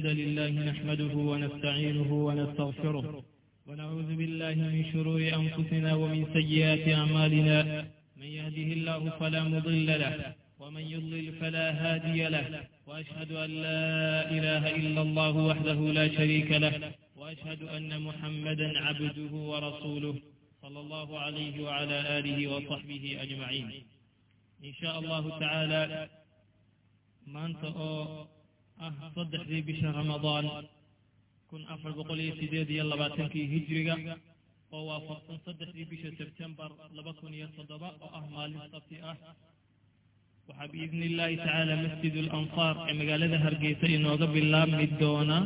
الحمد لله نحمده ونستعينه ونستغفره ونعوذ بالله من شرور أنفسنا ومن سيئات أعمالنا من يهده الله فلا مضل له ومن يضلل فلا هادي له وأشهد أن لا إله إلا الله وحده لا شريك له وأشهد أن محمدا عبده ورسوله صلى الله عليه وعلى آله وصحبه أجمعين إن شاء الله تعالى maanta oo ah saddexdii bisha ramadaan kun afar boqol iyo sideed iyo labaatankii hijriga oo waafaqsan saddexdii bisha sebtembar laba kun iyo toddoba oo ah maalin sabti ah. Waxaa biidni illaahi tacaala masjid alansaar ee magaalada hargeysa inooga bilaabmi doona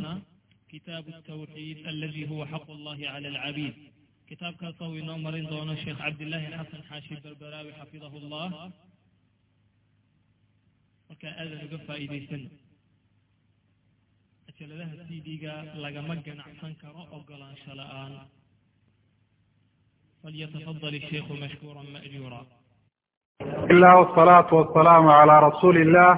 kitaabu tawxiid aladi huwa xaqu llahi cala alcabiid. Kitaabkaas oo inoo marin doono sheekh cabdillaahi xasan xaashi berberaawi xafidahu llah markaa aadan uga faa'iidaysano majaladaha c d-ga lagama ganacsan karo ogolaansho la'aan falyatafadal sheikhu mashkuura majuura. Ilah wasalaatu wasalaamu calaa rasuuli illah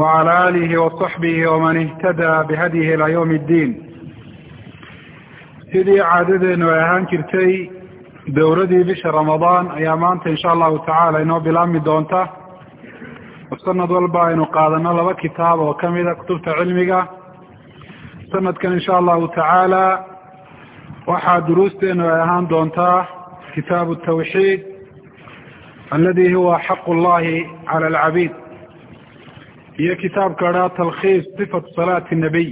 wacala aalihi wasaxbihi waman ihtada bihadyihi ilaa yawmi iddiin sidii caadadeenu ay ahaan jirtay dowladii bisha ramadaan ayaa maanta insha allahu tacaala inoo bilaabmi doonta. Sanad walba aynu qaadano laba kitaab oo kamida ah kutubta cilmiga sanadkan insha allahu tacaala waxaa duruusteenu ay ahaan doontaa kitaabu tawxiid aladi huwa xaqu llahi cala alcabiid. Iyo kitaabka dhaa talkhiis sifatu salaati nabiy.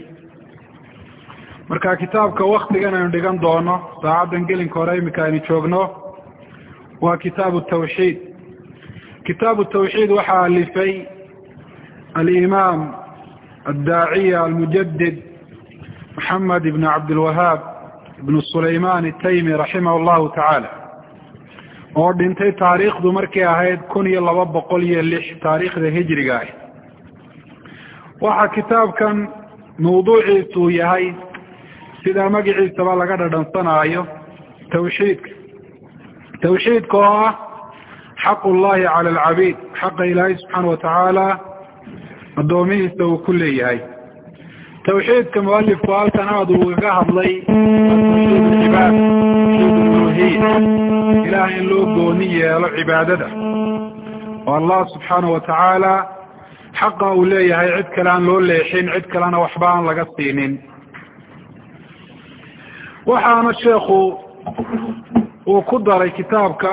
Marka kitaabka waktigan aynu dhigan doono saacaddan gelinka hore imika aynu joogno waa kitaabu tawxiid. Kitaabu tawxiid waxaa alifay alimaam addaaciya almujadid maxamed ibn cabdilwahaab ibn sulayman ataymi raximah llahu tacaala oo dhintay taariikhdu markay ahayd kun iyo laba boqol iyo lix taariikhda hijriga ah. Waxaa kitaabkan mawduuciisu uu yahay sidaa magaciisaba laga dhadhansanaayo tawxiidka tawxiidka oo ah xaqu llahi cala alcabiid xaqa ilaahay subxaana watacaala addoomihiisa uu ku leeyahay tawxiidka mualifku halkan aada uu kaga hadlay cibaad uluhiya ilaah in loo gooni yeelo cibaadada. Oo allah subxaana watacaala xaqa uu leeyahay cid kale aan loo leexin cid kalena waxba aan laga siinin. Waxaana sheekhu uu ku daray kitaabka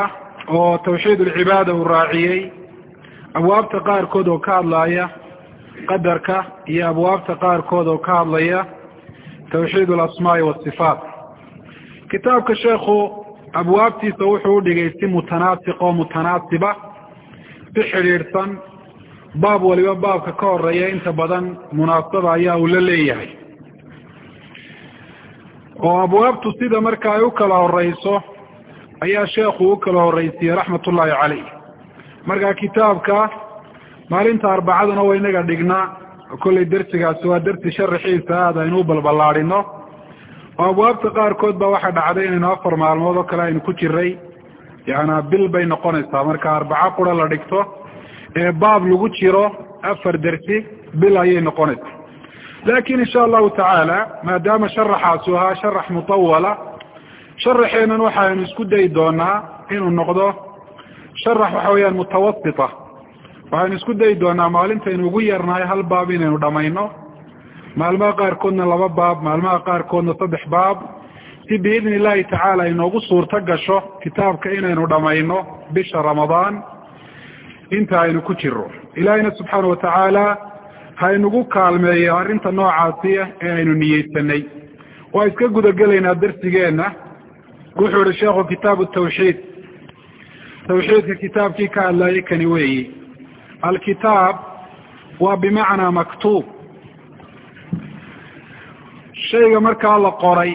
oo tawxiid ulcibaada uu raaciyey. Abwaabta qaarkood oo ka hadlaya qadarka iyo abwaabta qaarkood oo ka hadlaya tawxiid alasmaai wasifaat kitaabka sheekhu abwaabtiisa wuxuu udhigay si mutanaasiq oo mutanaasiba si xidhiidhsan baab waliba baabka ka horreeya inta badan munaasaba ayaa uu la leeyahay. Oo abwaabtu sida marka ay u kala horeyso ayaa sheekhu u kala horeysiiyey raxmat ullaahi caleyh marka kitaabka maalinta arbacadana waa inaga dhignaa kollay dersigaasi waa dersi sharaxiisa aad aynu u balballaadhino. Oo abwaabta qaarkood ba waxaa dhacday inaynu afar maalmood oo kale aynu ku jiray. Yaana bil bay noqonaysaa marka arbaco qura la dhigto ee baab lagu jiro afar dersi bil ayay noqonaysaa. Laakin insha allahu tacaala maadaama sharaxaasi ahaa sharax mutawala sharaxeenan waxaynu isku dayi doonaa inuu noqdo sharax waxa weeyaan mutawasita waxaynu isku dayi doonaa maalintaynu ugu yarnahay hal baab inaynu dhamayno. Maalmaha qaarkoodna laba baab maalmaha qaarkoodna saddex baab. Si biidni illahi tacaala inoogu suurto gasho kitaabka inaynu dhamayno bisha ramadaan inta aynu ku jiro ilaahina subxaana watacaala haynugu kaalmeeyo arrinta noocaasiya ee aynu niyeysanay. Waa iska gudagelaynaa darsigeenna wuxuu ihi sheekhu kitaabu tawxiid. Tawxiidka kitaabkii ka hadlayay kani weeyi alkitaab waa bimacnaa maktuub shayga markaa la qoray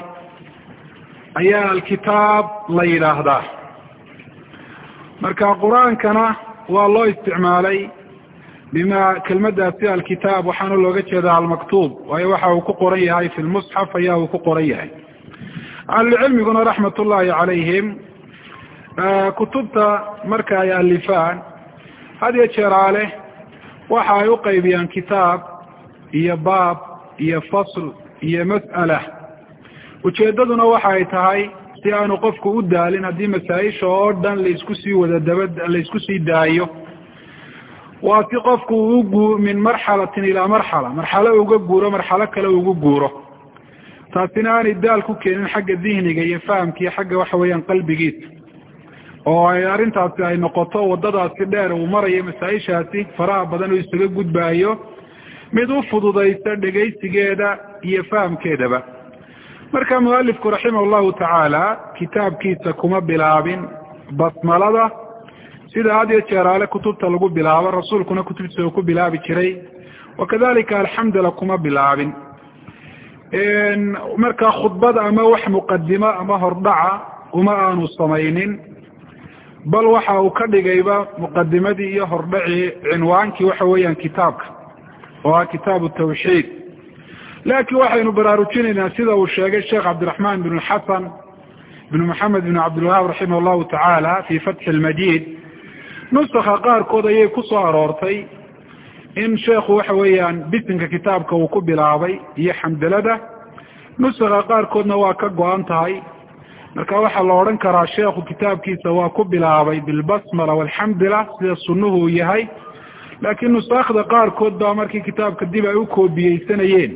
ayaa alkitaab la yidhaahdaa marka qur'aankana waa loo isticmaalay bima kelmadaasi alkitaab waxaana looga jeedaa almaktuub waayo waxa uu ku qoran yahay fi lmusxaf ayaa uu ku qoran yahay ahlucilmiguna raxmat ullaahi calayhim kutubta marka ay alifaan had iyo jeeraale waxa ay u qaybiyaan kitaab iyo baab iyo fasl iyo mas'ala. Ujeeddaduna waxa ay tahay si aanu qofku u daalin haddii masaa-isha oo dhan la isku sii wada daba la isku sii daayo. Waa si qofku ugu min marxalatin ilaa marxala. Marxalo uga guuro marxalo kale ugu guuro. Taasina aanay daal ku keenin xagga dihniga iyo fahamka iyo xagga waxa weeyaan qalbigiisa oo ay arrintaasi ay noqoto waddadaasi dheer uu marayo masaa-ishaasi faraha badan oo isaga gudbaayo mid u fududaysa dhegaysigeeda iyo fahamkeedaba. Marka mualifku raximah llahu tacaala kitaabkiisa kuma bilaabin basmalada sida had iyo jeeraale kutubta lagu bilaabo rasuulkuna kutubtiisa uu ku bilaabi jiray wakadalika alxamdula kuma bilaabin. Marka khudbad ama wax muqadimo ama hordhaca uma aanu samaynin bal waxa uu ka dhigayba muqadimadii iyo hordhacii cinwaankii waxa weeyaan kitaabka oo ah kitaabu tawxiid. Laakiin waxaynu baraarujinaynaa sida uu sheegay sheekh cabdiraxmaan bn xasan bn maxamed bn cabdilwahaab raximah llahu tacaala fi fatxi lmajid nusakha qaarkood ayay ku soo aroortay in sheekhu waxa weeyaan bisinka kitaabka uu ku bilaabay iyo xamdalada. Nusakha qaarkoodna waa ka go-an tahay marka waxaa la odhan karaa sheekhu kitaabkiisa waa ku bilaabay bilbasmala walxamdila sida sunnuhu uu yahay. Laakiin nusakhda qaarkood baa markii kitaabka dib ay u koobiyeysanayeen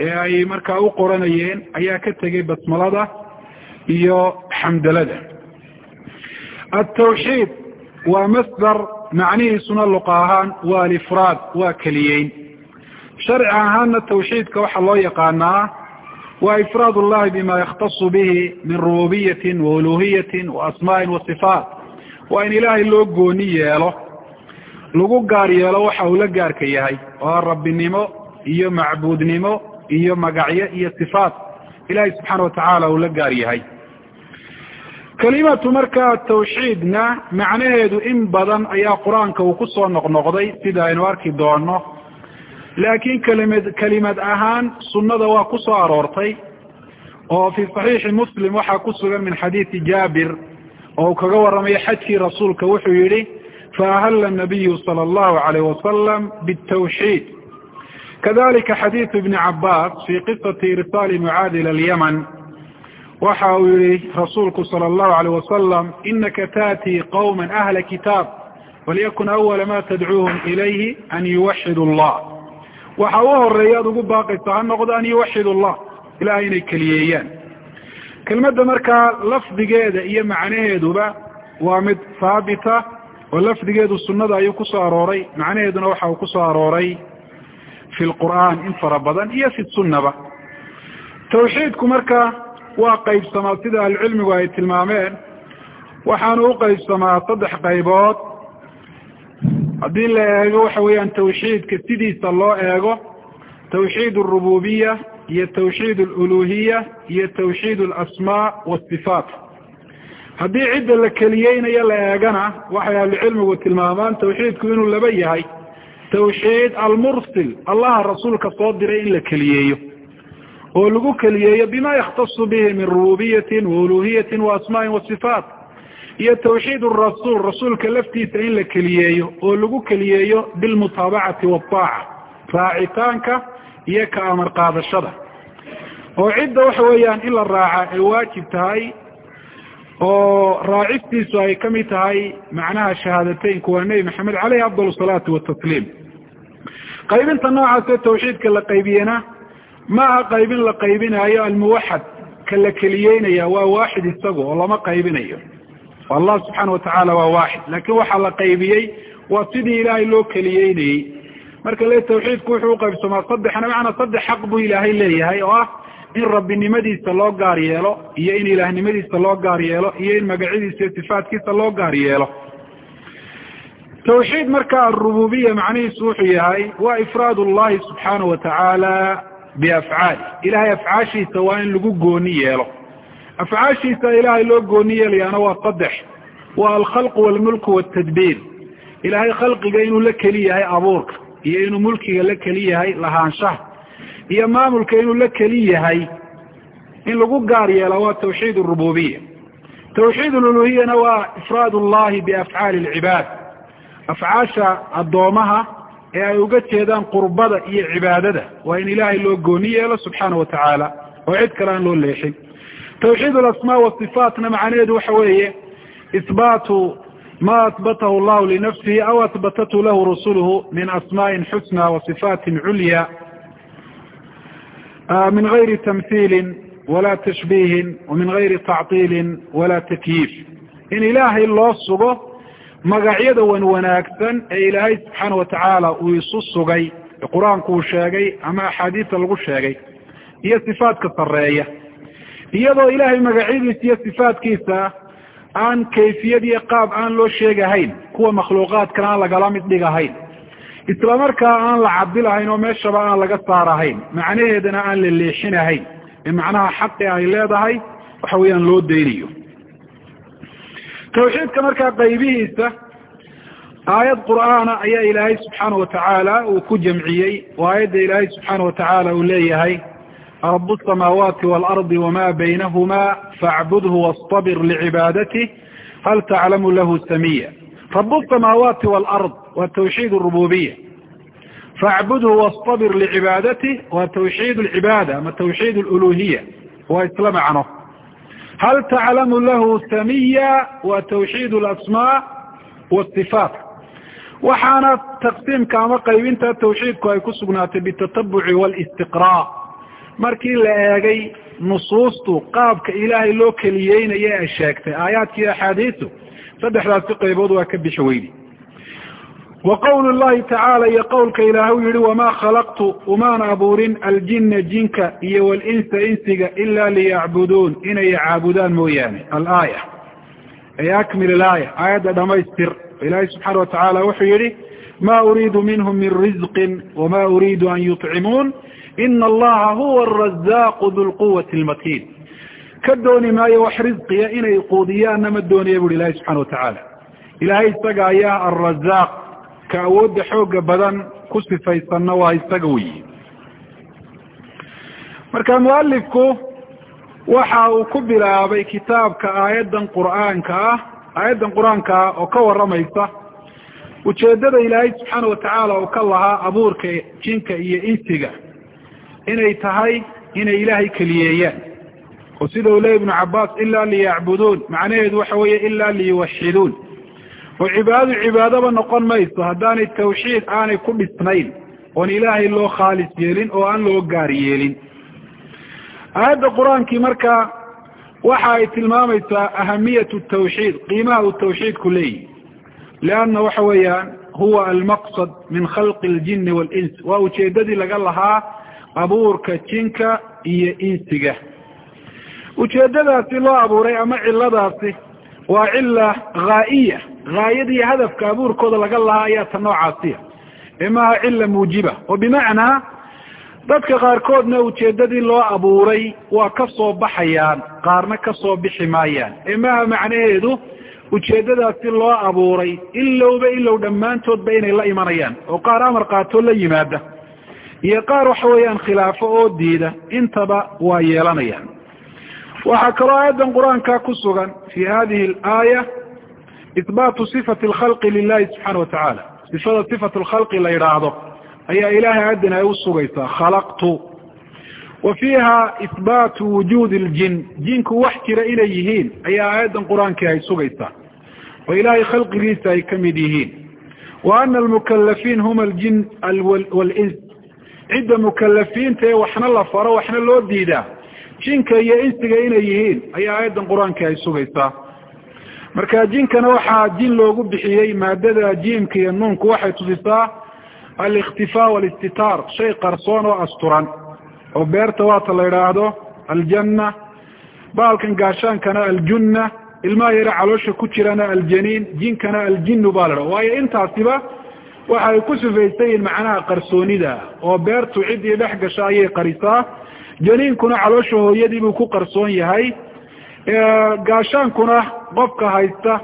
ee ay markaa u qoranayeen ayaa ka tegay basmalada iyo xamdalada. Atawxiid waa masdar macnihiisuna luqa ahaan waa alifraad waa keliyeyn sharci ahaanna tawxiidka waxaa loo yaqaanaa waa ifraad ullahi bima yakhtasu bihi min rububiyatin wa uluhiyatin wa asmaa'in wa sifaat waa in ilaahay loo gooni yeelo lagu gaar yeelo waxa uu la gaarka yahay oo rabbinimo iyo macbuudnimo iyo magacyo iyo sifaat ilahay subxaana watacaala uu la gaar yahay kelimatu markaa tawxiidna macnaheedu in badan ayaa qur'aanka uu ku soo noqnoqday sida aynu arki doono laakiin kalimad kelimad ahaan sunnada waa ku soo aroortay oo fii saxiixi muslim waxaa ku sugan min xadiidi jaabir oo uu kaga warramayo xajkii rasuulka wuxuu yidhi faahalla nabiyu sala allahu calayh wasalam bitawxiid kadalika xadiidu ibni cabbaas fii qisati irsaali mucaad ila alyaman waxa uu yihi rasuulku sala allahu alayh wasalam inaka taatii qawma ahla kitaab walyakun awala ma tadcuuhum ilayhi an yuwaxidu allah waxa u horreeya ad ugu baaqaysa ha noqdo an yuwaxid اllah ilahay inay keliyeeyaan kelmadda markaa lafdigeeda iyo macnaheeduba waa mid haabita oo lafdigeedu sunada ayuu ku soo arooray macnaheeduna waxa uu ku soo arooray fi lqur'aan in fara badan iyo fi sunaba tawxiidku marka waa qaybsamaa sida ahlucilmigu ay tilmaameen waxaanu u qaybsamaa saddex qaybood haddii la eego waxa weeyaan tawxiidka sidiisa loo eego tawxiid alrububiya iyo tawxiid aluluhiya iyo tawxiid alasmaa wasifaat. Haddii cidda la keliyeynayo la eegana waxay ahlucilmigu tilmaamaan tawxiidku inuu laba yahay. Tawxiid almursil allaha rasuulka soo diray in la keliyeeyo oo lagu keliyeeyo bima yakhtasu bihi min rububiyatin wauluhiyatin waasmaa'in wasifaat iyo tawxiid rasuul rasuulka laftiisa in la keliyeeyo oo lagu keliyeeyo bilmutaabacati waaaca raacitaanka iyo ka amar qaadashada. Oo cidda waxa weeyaan in la raaca ay waajib tahay oo raacistiisu ay ka mid tahay macnaha shahaadateynku waa nebi maxamed caleyhi afdal salaatu watasliim qaybinta noocaasee tawxiidka la qaybiyena ma aha qaybin la qaybinayo almuwaxad ka la keliyeynaya waa waaxid isagu oo lama qaybinayo allah subxaana watacaala waa waaxid. Laakiin waxaa la qaybiyey waa sidii ilaahay loo keliyeynayey. Marka le tawxiidku wuxuu uqaybsamaa saddexna macnaa saddex xaq buu ilaahay leeyahay oo ah in rabbinimadiisa loo gaar yeelo iyo in ilaahnimadiisa loo gaar yeelo iyo in magacyadiisa iyo sifaatkiisa loo gaar yeelo. Tawxiid marka arububiya macnihiisu wuxuu yahay waa ifraad llahi subxaana watacaala biafcaali ilahay afcaashiisa waa in lagu gooni yeelo afcaashiisa ilaahay loo gooni yeelayaana waa saddex waa alkhalqu walmulku waltadbiir ilaahay khalqiga inuu la keli yahay abuurka iyo inuu mulkiga la keli yahay lahaanshaha iyo maamulka inuu la keli yahay in lagu gaar yeela waa tawxiid arububiya tawxiid aluluhiyana waa ifraad llahi biafcaali alcibaad. Afcaasha addoomaha ee ay uga jeedaan qurbada iyo cibaadada waa in ilaahay loo gooni yeelo subxaana wa tacaala oo cid kale aan loo leexin tawxiid alasmaa wasifaatna macnaheedu waxa weeye isbaatu ma asbatahu llahu linafsihi aw asbatathu lahu rusuluhu min asmaa'in xusna wa sifaatin culya min gayri tamhiilin wala tashbiihin wamin gayri tactiilin wala takyiif in ilaahay loo sugo magacyada wan wanaagsan ee ilaahay subxaana wa tacaala uu isu sugay qur'aanku uu sheegay ama axaadiista lagu sheegay iyo sifaadka sarreeya iyadoo ilaahay magacyadiisa iyo sifaadkiisa aan kayfiyad iyo qaab aan loo sheegahayn kuwa makhluuqaadkana aan lagala mid dhigahayn. Islamarkaa aan la cabdilahayn oo meeshaba aan laga saarahayn macnaheedana aan la leexinahayn. Ee macnaha xaqi ay leedahay waxa weeyaan loo daynayo. Tawxiidka markaa qaybihiisa aayad qur'aana ayaa ilaahay subxaana wa tacaala uu ku jamciyey oo aayadda ilaahay subxaana wa tacaala uu leeyahay rabu الsamaawaati wاlardi wama baynahuma faacbudhu wastabir licibaadati hal taclamu lahu samiya rabu الsamaawaati wاlard waa tawxiid rububiya faacbudhu wastabir licibaadati waa tawxiid lcibaada ama tawxiid luluhiya waa isla macno hal taclamu lahu samiya waa tawxiid lasmaa wasifaat waxaana taqsiimka ama qaybinta tawxiidku ay ku sugnaatay bitatabuci walistiqraa markii la eegay nusuustu qaabka ilaahay loo keliyeynayo ay sheegtay aayaadkii axaadiisu saddexdaasi qaybood waa ka bixi weydi. Wa qowlu llahi tacaala iyo qowlka ilaahay u wamaa khalaqtu umaan abuurin aljina jinka iyo walinsa insiga ila liyacbuduun. Inay caabudaan mooyaane alaaya ay akmil ilaaya aayadda dhamaystir ilaahay subxaana wa tacaala wuxuu yihi ma uriidu minhum min rizqin wama uriidu an yuطcimuun ina allaha huwa arazaaqu du lquwati lmatiin ka dooni maayo wax risqiya inay quudiyaanna ma doonaya buri ilahi subxana wa tacaala ilaahay isaga ayaa alrazaaq ka awoodda xooga badan ku sifaysanna waa isaga weyi marka mualifku waxa uu ku bilaabay kitaabka aayaddan qur'aanka ah aayaddan qur'aanka ah oo ka warramaysa ujeeddada ilaahay subxaana wa tacaala uu ka lahaa abuurka jinka iyo insiga inay tahay inay ilaahay keliyeeyaan. Oo sida uu leey ibnu cabaas ila liyacbuduun. Macnaheedu waxa weeye ila liyuwaxiduun oo cibaadadu cibaadaba noqon mayso haddaanay tawxiid aanay ku dhisnayn oon ilaahay loo khaalis yeelin oo aan loo gaar yeelin. Aayadda qur'aankii marka waxa ay tilmaamaysaa ahamiyatu tawxiid qiimaha uu tawxiidku leeyihi lianna waxa weeyaan huwa almaqsad min khalqi aljini waalins waa ujeedadii laga lahaa abuurka jinka iyo insiga ujeedadaasi loo abuuray ama ciladaasi waa cila haa'iya haayadii hadafka abuurkooda laga lahaa ayaa ta noocaasiya ee maaha cila muujiba. Oo bimacnaa dadka qaarkoodna ujeedadii loo abuuray waa ka soo baxayaan qaarna ka soo bixi maayaan. Ee macnaheedu ujeedadaasi loo abuuray ilowba ilow dhammaantoodba inay la imanayaan. Oo qaar amar qaatoo la yimaada iyo qaar waxa weeyaan khilaafo oo diida intaba waa yeelanayaan. Waxaa kaloo aayaddan qur'aanka ku sugan fi hadihi alaaya isbaatu sifati alkhalqi lilahi subxaana wa tacaala sifada sifatu lkhalqi la yidhaahdo ayaa ilahay aayaddan ay usugaysaa khalaqtu. Wa fiiha isbaatu wujuudi ljin jinku wax jira inay yihiin ayaa aayaddan qur'aankii ay sugaysaa. Oo ilaahay khalqigiisa ay ka mid yihiin. Wa ana almukalafiin huma aljin wlins cidda mukalafiinta ee waxna la faro waxna loo diidaa. Jinka iyo insiga inay yihiin ayaa aayaddan qur'aankii ay sugaysaa. Marka jinkana waxaa jin loogu bixiyey maadada jiimka iyo nuunku waxay tusisaa alikhtifaa walistitaar shay qarsoon oo asturan oo beerta waata la idhaahdo aljanna baalkan gaashaankana aljunna ilmaha yare caloosha ku jirana aljaniin jinkana aljinu baa la dhaha waayo intaasiba waxa ay ku sifaysan yihiin macnaha qarsoonida oo beertu ciddii dhex gasha ayay qarisaa. Janiinkuna caloosha hooyadii buu ku qarsoon yahay. Gaashaankuna qofka haysta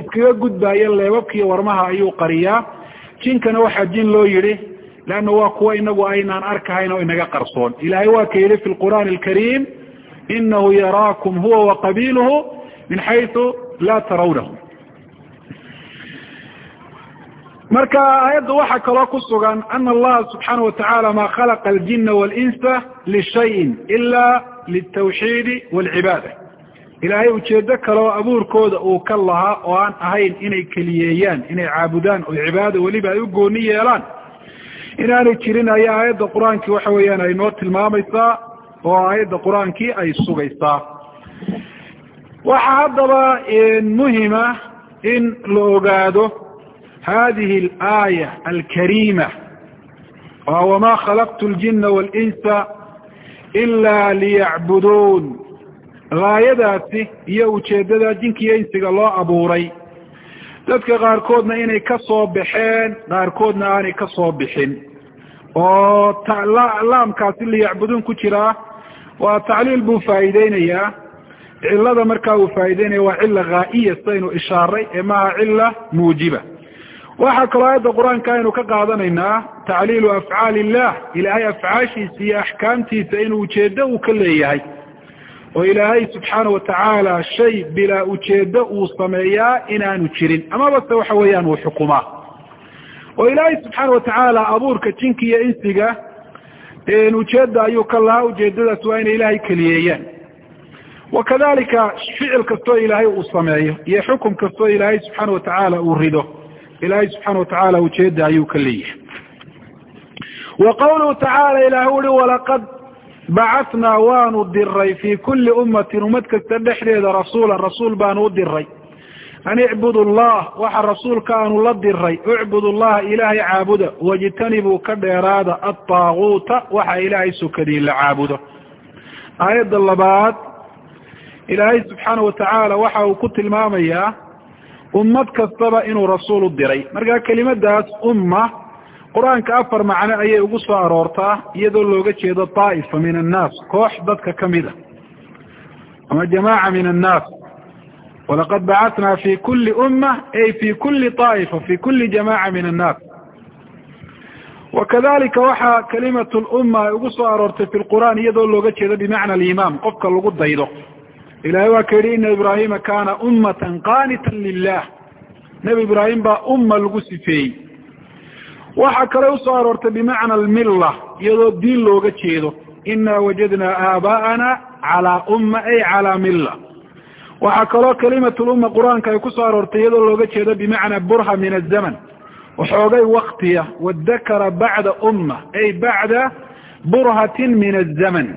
iskaga gudbaya leebabkiiyo warmaha ayuu qariyaa. Jinkana waxaa jin loo yidhi leanna waa kuwa inagu aynaan arkahayn oo inaga qarsoon. Ilahay waa ka yidhi fi lqur'aani alkariim inahu yaraakum huwa waqabiiluhu min xaysu laa tarawnahu marka aayadda waxaa kaloo ku sugan ana allaha subxaana watacaala ma khalaqa aljina walinsa lishayin ila litawxiidi walcibaada. Ilaahay ujeedo kale oo abuurkooda uu ka lahaa oo aan ahayn inay keliyeeyaan inay caabudaan oo cibaada weliba ay u gooni yeelaan. Inaanay jirin ayaa aayadda qur'aankii waxa weeyaan ay noo tilmaamaysaa oo aayadda qur'aankii ay sugaysaa. Waxaa haddaba muhima in la ogaado hadihi alaaya alkariima wama khalaqtu ljina walinsa ila liyacbuduun gaayadaasi iyo ujeeddada jinkiiyo insiga loo abuuray. Dadka qaarkoodna inay ka soo baxeen qaarkoodna aanay ka soo bixin. Oo laamkaasi liyacbuduun ku jiraa waa tacliil buu faa'iideynayaa cilada markaa uu faa'ideynaya waa cila haa'iya sidaynu ishaaray ee maaha cila muujiba waxaa kaloo aayadda qur'aanka aynu ka qaadanaynaa tacliilu afcaali illah ilaahay afcaashiisa iyo axkaamtiisa inuu ujeedo uu ka leeyahay. Oo ilaahay subxaana watacaala shay bilaa ujeedo uu sameeyaa inaanu jirin. Amaba se waxa weeyaan uu xukumaa oo ilaahay subxaana watacaala abuurka jinka iyo insiga ujeedda ayuu ka lahaa. Ujeedadaas waa inay ilaahay keliyeeyaan. Wakadalika ficil kastoo ilaahay uu sameeyo iyo xukum kastoo ilaahay subxaana watacaala uu rido ilaahay subxaana watacaala ujeeda ayuu ka leeyahay. Wa qawluhu tacaala ilaah uri walaqad bacatnaa waanu diray fii kulli ummatin ummad kasta dhexdeeda rasuulan rasuul baanu u diray an icbudu llah waxa rasuulka aanu la diray icbudu llaha ilaahay caabuda. Wajtanibuu ka dheeraada adaaguuta waxa ilaahay sukadii la caabudo. Aayadda labaad ilaahay subxaana watacaala waxa uu ku tilmaamayaa ummad kastaba inuu rasuul u diray. Marka kelimadaas umma qur'aanka afar macno ayay ugu soo aroortaa iyadoo looga jeedo daa'ifa min annaas koox dadka ka mid a ama jamaaca min annaas. Walaqad bacatnaa fi kuli umma ay fi kuli daa'ifa fi kuli jamaaca min annaas. Wakadalika waxaa kalimatu lumma ay ugu soo aroortay fi lqur'aan iyadoo looga jeedo bimacna alimaam qofka lagu daydo ilahay waa ka yidhi ina ibrahima kana ummatan qanitan lilah nebi ibraahim baa umma lagu sifeeyey. Waxaa kale u soo aroortay bimacna almilla iyadoo diin looga jeedo. Ina wajadnaa aabaa'ana calaa umma ay calaa milla waxaa kaloo kalimatu lumma qur'aanka ay ku soo aroortay iyadoo looga jeedo bimacnaa burha min azaman waxoogay waktiya wadakara bacda umma ay bacda burhatin min azaman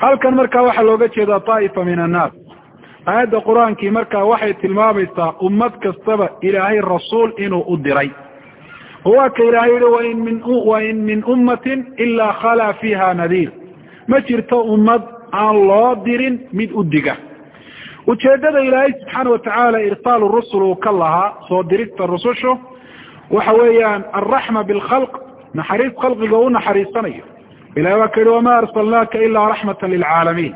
halkan markaa waxaa looga jeedaa daa'ifa min annaas aayadda qur'aankii markaa waxay tilmaamaysaa ummad kastaba ilaahay rasuul inuu u diray. Oo waa ka ilaahay yihi wain min ummatin ilaa khalaa fiiha nadiir. Ma jirto ummad aan loo dirin mid u diga. Ujeedada ilaahay subxaana watacaala irsaalu rusul uu ka lahaa soo dirista rusushu waxa weeyaan alraxma bilkhalq naxariis khalqiga u naxariisanayo ilahi waa ka yihi wama arsalnaaka ilaa raxmata lilcaalamiin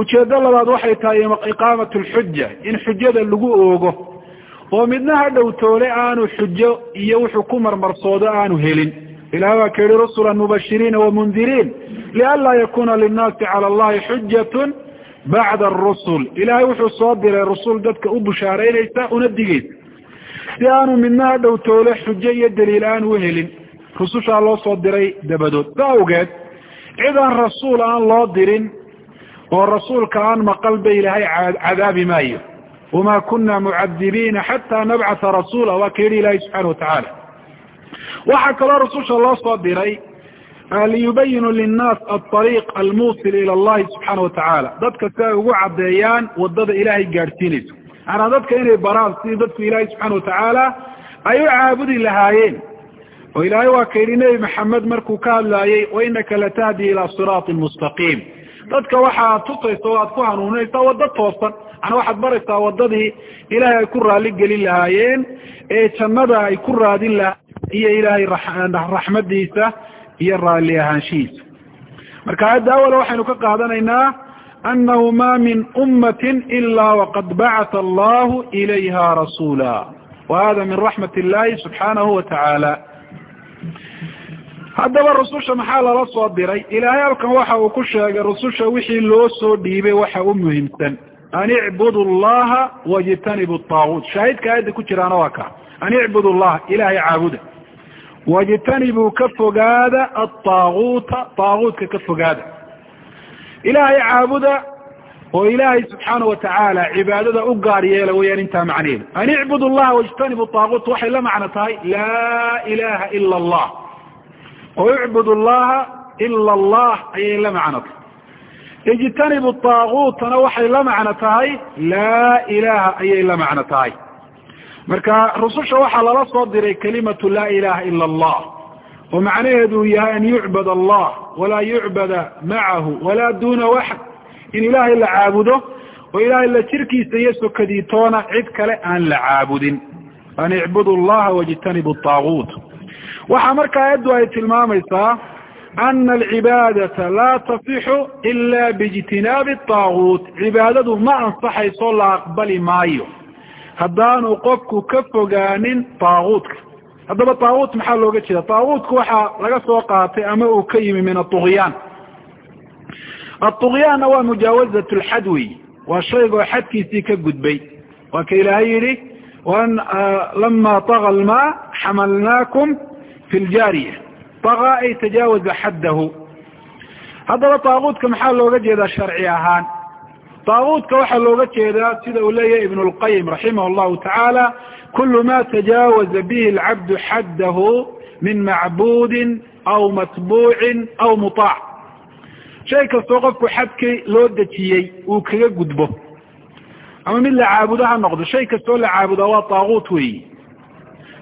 ujeedo labaad waxay tahay iqaamat lxuja in xujada lagu oogo oo midna ha dhowtoole aanu xujo iyo wuxuu ku marmarsoodo aanu helin. Ilahi waa ka yihi rusula mubashiriina wamundiriin lianlaa yakuna linnaasi cala allahi xujatun bacda arusul ilahay wuxuu soo diray rusul dadka u bushaaraynaysa una digaysa. Si aanu midna ha dhowtoole xujo iyo daliil aanu uhelin rusushaa loo soo diray dabadood. Sa awgeed cid aan rasuul aan loo dirin oo rasuulka aan maqal ba ilaahay cadaabi maayo. Wamaa kuna mucadibiina xataa nabcata rasuula waa ka yidhi ilaahay subxaana watacaala waxaa kaloo rususha loo soo diray liyubayinu linnaas alariiq almuusil ila allahi subxaana watacaala dadka si ay ugu caddeeyaan waddada ilaahay gaadhsiinayso maanaa dadka inay baraan sidii dadku ilaahay subxaana watacaala ay u caabudi lahaayeen oo ilaahay waa ka yidhi nebi maxamed markuu ka hadlaayey wainaka latahdi ilaa siraatin mustaqiim. Dadka waxaad tusaysa o aad ku hanuuninaysaa waddo toosan. Macnaa waxaad baraysaa waddadii ilaahay ay ku raali gelin lahaayeen ee jannada ay ku raadin lahaa iyo ilaahay raxmadiisa iyo raalli ahaanshihiisa. Marka aayadda awala waxaynu ka qaadanaynaa annahu ma min ummatin ila waqad bacata allahu ilayha rasuula. Wa hada min raxmat illahi subxaanahu wa haddaba rususha maxaa lala soo diray? Ilaahay halkan waxa uu ku sheegay rususha wixii loo soo dhiibay waxa u muhiimsan. An icbudu allaha wajtanibu taaguut shaahidka aayadda ku jiraana waa ka. An icbudu llaha ilahay caabuda. Wajtanibuu ka fogaada ataaguuta taaguutka ka fogaada. Ilaahay caabuda oo ilaahay subxaana watacaala cibaadada u gaar yeela weyaan intaa macnaheedu an icbudu llaha wajtanibu taaguut waxay la macno tahay laa ilaha ila allah. Oo icbud llaha ila allah ayay la macno tahay. Ijtanibu taaguutana waxay la macno tahay laa ilaha ayay la macno tahay. Marka rususha waxaa lala soo diray kalimatu laa ilaha ila allah. Oo macnaheedu yahay an yucbad allah walaa yucbada macahu walaa duna waxd in ilaahay la caabudo oo ilaahay la jirkiisa iyo sokadiitoona cid kale aan la caabudin. An icbudu llaha wajtanibu taaguut waxaa marka aayaddu ay tilmaamaysaa ana alcibaadata laa tasixu ila biijtinaabi taaguut cibaadadu ma ansaxayso la aqbali maayo. Haddaanu qofku ka fogaanin taaguutka. Haddaba taaguut maxaa looga jeeda taaguutku waxaa laga soo qaatay ama uu ka yimi min aطugyaan aطugyaanna waa mujaawazat lxad wey waa shaygoo xadkiisii ka gudbay waa ka ilaahay yidhi lama طaga lmaa xamalnaakum fi ljaariya طaga ay tajaawaza xaddahu haddaba taaguutka maxaa looga jeedaa sharci ahaan taaguutka waxaa looga jeedaa sida uu leeyahay ibn اlqayim raximah اllahu tacaala kul ma tajaawaza bihi اlcabdu xaddahu min macbudin aw matbuucin aw muطaac shay kastoo qofku xadkii loo dejiyey uu kaga gudbo. Ama mid la caabudo ha noqdo. Shay kastoo la caabudaa waa taaguut weeyi.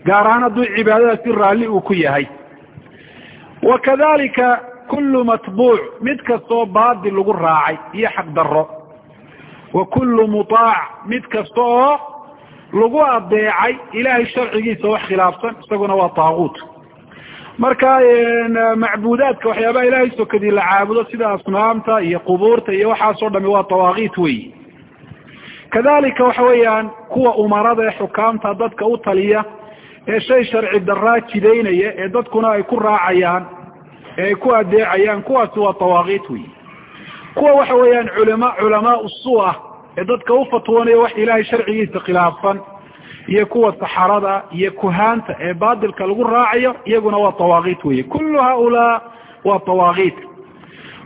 Gaar ahaan hadduu cibaadada si raalli uu ku yahay. Wa kadalika kullu matbuuc mid kastoo baadil lagu raacay iyo xaq daro wa kullu mutaac mid kasta oo lagu adeecay ilaahay sharcigiisa wax khilaafsan isaguna waa taaguut marka macbuudaadka waxyaabaha ilaahay sokadii la caabudo sida asnaamta iyo qubuurta iyo waxaasoo dhami waa tawaaqiit weyi kadalika waxa weeyaan kuwa umarada ee xukaamta dadka u taliya ee shay sharci daraa jidaynaya ee dadkuna ay ku raacayaan ee ay ku adeecayaan kuwaasi waa tawaaqiit weyi kuwa waxa weeyaan culama culamaa usu ah ee dadka u fatwoonaya wax ilaahay sharcigiisa khilaafsan iyo kuwa saxarada iyo kuhaanta ee baadilka lagu raacayo iyaguna waa tawaaqiit weeye. Kullu haulaa waa tawaaqiit.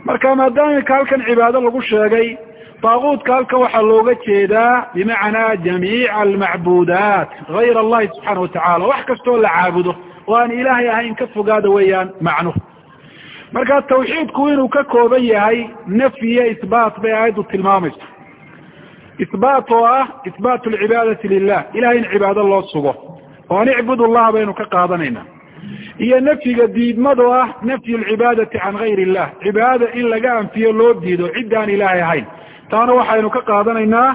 Marka maadaama imika halkan cibaado lagu sheegay taaguutka halkan waxaa looga jeedaa bimacnaa jamiica almacbuudaat gayr allahi subxaana watacala wax kastoo la caabudo oo aan ilaahay ahayn ka fogaada weeyaan macnuhu marka tawxiidku inuu ka kooban yahay nafyi iyo isbaat bay aayaddu tilmaamayso isbaat oo ah isbaat alcibaadati lilah ilahay in cibaado loo sugo oo an icbud llaha baynu ka qaadanayna iyo nafyiga diidmadoo ah nafyu lcibaadati can gayr illah cibaadada in laga anfiyo loo diido ciddaan ilaahay ahayn taana waxaynu ka qaadanaynaa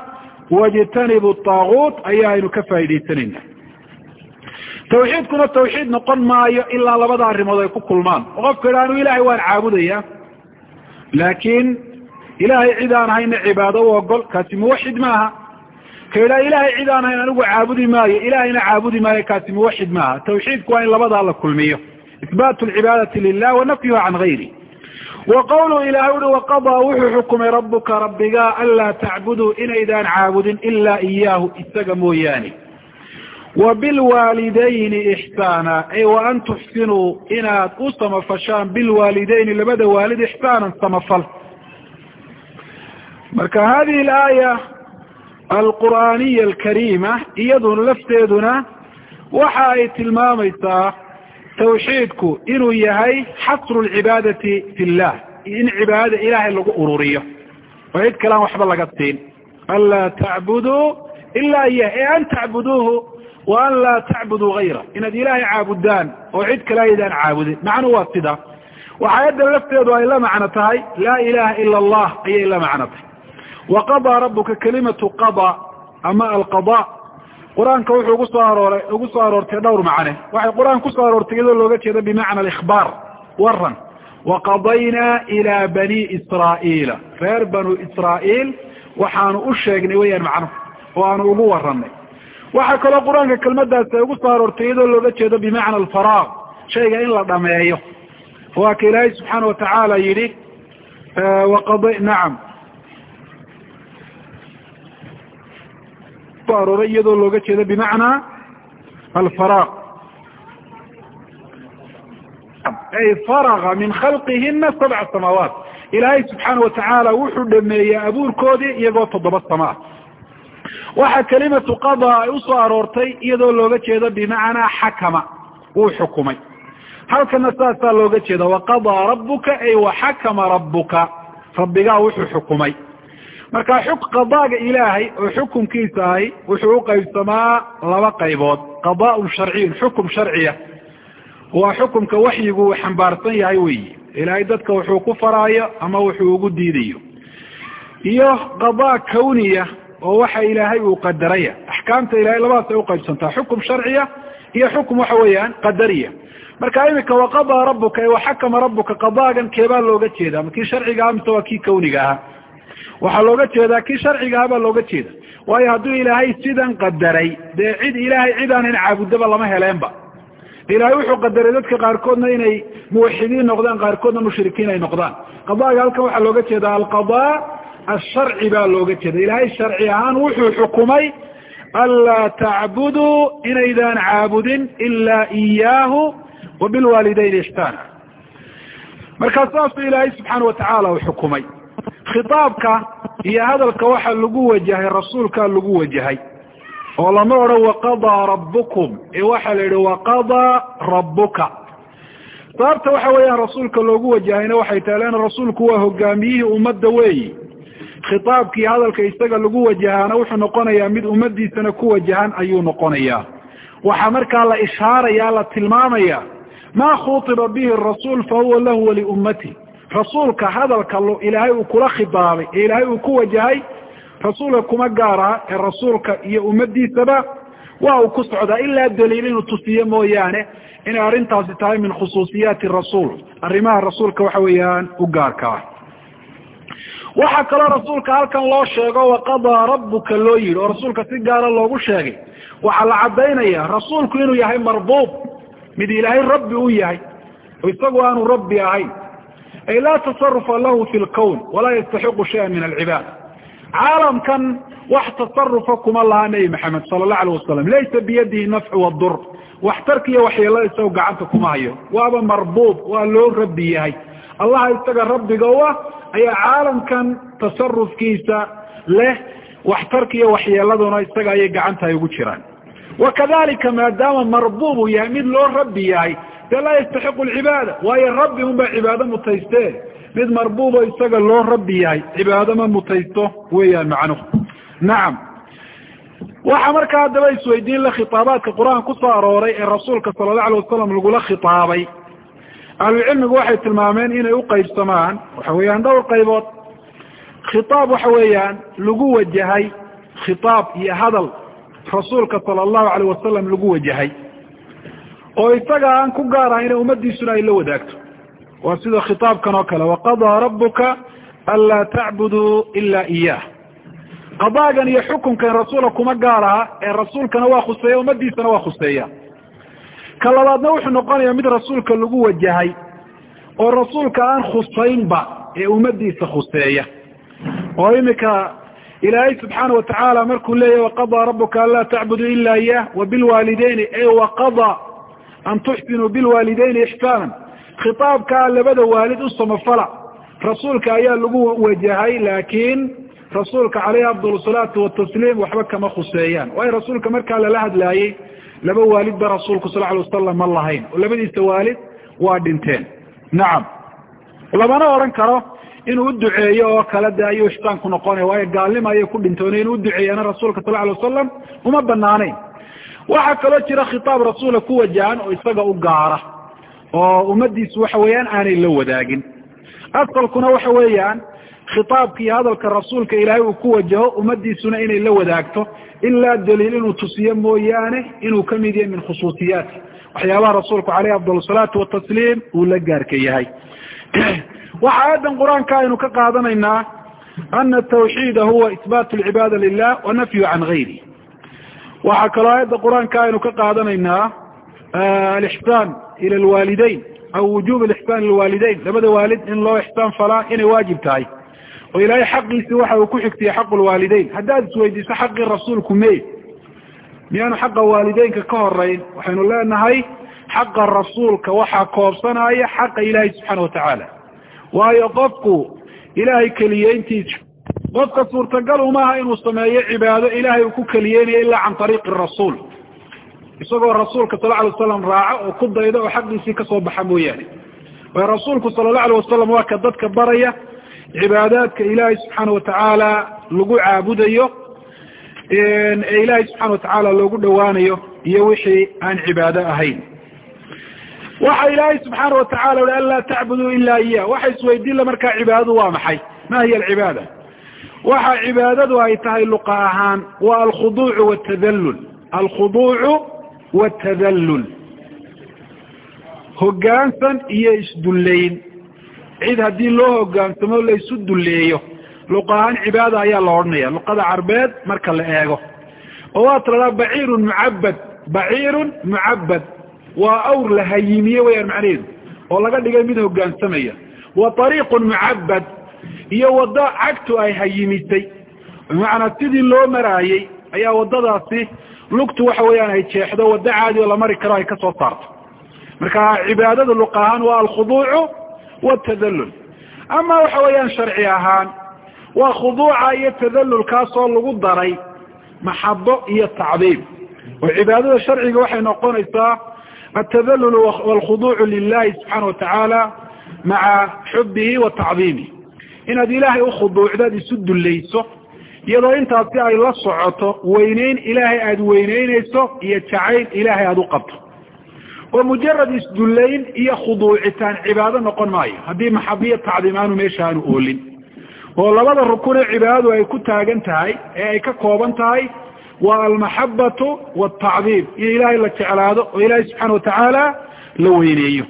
wajtanibu taaguut ayaaynu ka faa'iidaysanayna tawxiidkuna tawxiid noqon maayo ilaa labada arrimood ay ku kulmaan oo qofka idha anu ilahay waan caabudaya laakiin ilahay cid aan ahayna cibaado u ogol kaasi muwaxid maaha? Ka idhaa ilahay cid ahayn anigu caabudi maayo ilahayna caabudi maayo kaasi muwaxid maaha? Tawxiidku waa in labadaa la kulmiyo. Isbaatu lcibaadati lilah wa nafyuha can gayri wa qawluhu ilahay uhi waqadaa wuxuu xukumay rabuka rabbiga anlaa tacbuduu inaydaan caabudin ilaa iyaahu isaga mooyaane. Wa bilwaalidayni ixsaana ay wa an tuxsinuu inaad u samafashaan bilwaalidayni labada waalid ixsaanan samafal marka hadihi alaaya alqur'aaniya alkariima iyaduna lafteeduna waxa ay tilmaamaysaa tawxiidku inuu yahay xasru lcibaadati fi llah in cibaadada ilaahay lagu ururiyo. Oo cid kale aan waxba laga siin. Anlaa tacbuduu ilaa iyah. Ee an tacbuduuhu wa an laa tacbuduu gayra inaad ilaahay caabudaan oo cid kale aydaan caabudin. Macnuhu waa sida. Waxa ayadda lafteedu ay la macno tahay laa ilaha ila allah ayay la macno tahay waqadaa rabuka kalimatu qada ama alqada qur'aanka wuxuu ugu soo arooray ugu soo aroortay dhowr macne waxay qur'aanka ku soo aroortay iyadoo looga jeeda bimacna alikhbaar waran waqadaynaa ilaa bani israa'iila reer banu israa'iil waxaanu u sheegnay weyaan macnuhu oo aanu ugu waranay waxaa kaloo qur'aanka kelmadaasi ay ugu soo aroortay iyadoo looga jeedo bimacna alfaraaq shayga ku soo arooray iyadoo looga jeedo bimacnaa alfaraaq. Ay faraga min khalqihina sabca samaawaat ilaahay subxaana watacaala wuxuu dhameeyey abuurkoodii iyagoo toddoba samaa waxaa kelimatu qada ay u soo aroortay iyadoo looga jeedo bimacnaa xakama wuu xukumay. Halkana saasaa looga jeeda waqadaa rabuka ay waxakama rabuka rabbigaa wuxuu xukumay marka qadaaga ilaahay oo xukumkiisa ahi wuxuu uqaybsamaa laba qaybood. Qadaaun sharciyun xukum sharciya. Waa xukumka waxyigu uu xambaarsan yahay weyi ilaahay dadka wuxuu ku faraayo ama wuxuu ugu diidayo. Iyo qadaa kawniya oo waxa ilaahay uu qadaraya. Axkaamta ilahay labadaas ay uqaybsantaa xukum sharciya iyo xukum waxa weeyaan qadariya. Marka imika waqadaa rabuka waxakama rabuka qadaagan keebaa looga jeeda ma kii sharciga aha mise waa kii kawniga ahaa waxaa looga jeedaa kii sharciga aha baa looga jeeda. Waayo hadduu ilaahay sidan qadaray dee cid ilaahay cid caabudaba lama heleenba. Ilaahay wuxuu qadaray dadka qaarkoodna inay muwaxidiin noqdaan qaarkoodna mushrikiin ay noqdaan. Qadaaga halkan waxaa looga jeeda alqadaa asharci baa looga jeeda. Ilaahay sharci ahaan wuxuu xukumay anlaa tacbuduu inaydaan caabudin ilaa iyaahu wa bilwaalidayni ixsaana. Markaa saasuu ilaahay subxaana watacaala uu xukumay khitaabka iyo hadalka waxaa lagu wajahay rasuulkaa lagu wajahay. Oo lama odhan waqadaa rabbukum. Ee waxaa la yidhi waqadaa rabbuka. Sababta waxa weeyaan rasuulka loogu wajahayna waxay tahay leanna rasuulku waa hogaamiyihii ummadda weeyi khitaabkii hadalka isaga lagu wajahaana wuxuu noqonayaa mid ummadiisana ku wajahan ayuu noqonayaa. Waxaa markaa la ishaaraya la tilmaamaya maa khuiba bihi rasuul fahuwa lahu waliummati rasuulka hadalka ilaahay uu kula khidaabay ee ilaahay uu ku wajahay rasuulka kuma gaara ee rasuulka iyo ummadiisaba waa uu ku socdaa ilaa daliil inuu tusiyo mooyaane inay arrintaasi tahay min khusuusiyaati rasuul. Arrimaha rasuulka waxa weeyaan u gaarka ah. Waxaa kaloo rasuulka halkan loo sheego waqadaa rabbuka loo yidhi oo rasuulka si gaara loogu sheegay waxaa la caddaynaya rasuulku inuu yahay marbuub mid ilaahay rabbi u yahay oo isagu aanu rabbi ahayn ay laa tasarufa lahu fi lkown walaa yastaxiqu shaya min alcibaad caalamkan wax tasarufa kuma laha nebi maxamed sala allahu alah wasalam laysa biyadihi nafcu wadur waxtarka iyo waxyeelada isago gacanta kuma hayo. Waaba marbuub waa loo rabbi yahay. Allaha isaga rabbiga u ah ayaa caalamkan tasarufkiisa leh waxtarka iyo waxyeeladuna isaga ayay gacanta ay ugu jiraan. Wakadalika maadaama marbuub uu yahay mid loo rabbi yahay dee laa yastaxiqu alcibaada? Waayo rabbi unbaa cibaado mutayste. Mid marbuubo isaga loo rabbi yahay cibaado ma mutaysto weeyaan macnuhu nacam waxaa markaa haddaba isweydiin la khitaabaadka qur'aanka ku soo arooray ee rasuulka sala allahu alay wasalam lagula khitaabay. Ahlucilmigu waxay tilmaameen inay uqaybsamaan waxa weeyaan dhowr qaybood. Khitaab waxa weeyaan lagu wajahay khitaab iyo hadal rasuulka sala allahu alayh wasalam lagu wajahay oo isaga aan ku gaar ahayn ummadiisuna ay la wadaagto. Waa sida khitaabkan oo kale waqadaa rabuka anlaa tacbuduu ila iyah qadaagan iyo xukunkan rasuula kuma gaar aha ee rasuulkana waa khuseeya ummadiisana waa khuseeya. Ka labaadna wuxuu noqonayaa mid rasuulka lagu wajahay oo rasuulka aan khusaynba ee ummadiisa khuseeya. Oo imika ilaahay subxaana watacaala markuu leeyahy waqadaa rabuka anlaa tacbuduu ila iyah wabilwaalideyni e waqadaa an tuxsinuu bilwaalideyni ixsaanan khitaabkaa labada waalid u samafala rasuulka ayaa lagu wajahay laakiin rasuulka caleyhi afdal salaatu watasliim waxba kama khuseeyaan waayo rasuulka markaa lala hadlaayey laba waalid ba rasuulku sal alay wasalam ma lahayn oo labadiisa waalid waa dhinteen nacam lamana odhan karo inuu u duceeyo oo kale de ayuu ixsaan ku noqonaya waayo gaalnimo ayay ku dhintoon inuu uduceeyana rasuulka sal alay wasalam uma banaanayn waxaa kaloo jira khitaab rasuula ku wajahan oo isaga u gaara oo ummadiisu waxa weeyaan aanay la wadaagin. Asalkuna waxa weeyaan khitaabka hadalka rasuulka ilaahay uu ku wajaho ummadiisuna inay la wadaagto ilaa daliil inuu tusiyo mooyaane inuu ka mid yahay min khusuusiyaati waxyaabaha rasuulku caleyhi afdal salaatu watasliim uu la gaarka yahay. Waxa aayadan qur'aanka aynu ka qaadanaynaa ana tawxiida huwa isbaat lcibaada lilah wa nafyu can gayri waxaa kaloo aayadda qur'aanka aynu ka qaadanaynaa alixsaan ila alwaalideyn aw wujub alixsaan lilwaalideyn labada waalid in loo ixsaan falaa inay waajib tahay. Oo ilaahay xaqiisii waxa uu ku xigtiyey xaqu lwaalideyn haddaad isweydiiso xaqii rasuulku me miyaanu xaqa waalideynka ka horeyn waxaynu leenahay xaqa rasuulka waxaa koobsanaya xaqa ilaahay subxaana watacaala waayo qofku ilaahay keliyeyntiisa qofka suurtagal umaaha inuu sameeyo cibaado ilaahay uu ku keliyeynayo ilaa can ariiqi rasuul. Isagoo rasuulka sal alay wasalam raaco oo ku dayda oo xaqiisii ka soo baxa mooyaane. Waayo rasuulku sala allahu alay wasalam waa ka dadka baraya cibaadaadka ilaahay subxaana watacaala lagu caabudayo ee ilaahay subxana watacaala loogu dhowaanayo iyo wixii aan cibaado ahayn. Waxa ilaahay subxaana watacala ui anlaa tacbuduu ilaa iya waxa isweydiinla markaa cibaadadu waa maxay? Ma hiya alcibaada waxa cibaadadu ay tahay luqa ahaan waa alkhuduucu watadallul alkhuduucu watadallul hoggaansan iyo isdullayn cid haddii loo hoggaansamo laysu dulleeyo luqa ahaan cibaada ayaa la odhanaya luqada carbeed marka la eego. Oo waa tiradaa baciirun mucabad baciirun mucabad waa awr la hayimiye weyaan macnaheedu oo laga dhigay mid hoggaansamaya wa ariiqun mucabad iyo waddo cagtu ay hayimisay bimacnaa sidii loo maraayey ayaa waddadaasi lugtu waxa weeyaan ay jeexdo waddo caadi oo la mari karo ay ka soo saarto. Marka cibaadada luq ahaan waa alkhuduucu watadallul ama waxa weeyaan sharci ahaan waa khuduuca iyo tadallulkaasoo lagu daray maxabo iyo tacdiim oo cibaadada sharciga waxay noqonaysaa altadallul walkhuduucu lilahi subxaana watacaala maca xubihi wa tacdiimihi inaad ilaahay ukhuduucdaad isu dullayso iyadoo intaasi ay la socoto weyneyn ilaahay aada weyneyneyso iyo jacayl ilaahay aada u qabto. Oo mujarad isdullayn iyo khuduucitaan cibaado noqon maayo. Haddii maxabiya tacdiim aanu meesha aanu oolin oo labada rukunee cibaadadu ay ku taagan tahay ee ay ka kooban tahay waa almaxabatu waltacdiim in ilaahay la jeclaado oo ilaahay subxaana watacaala la weyneeyo.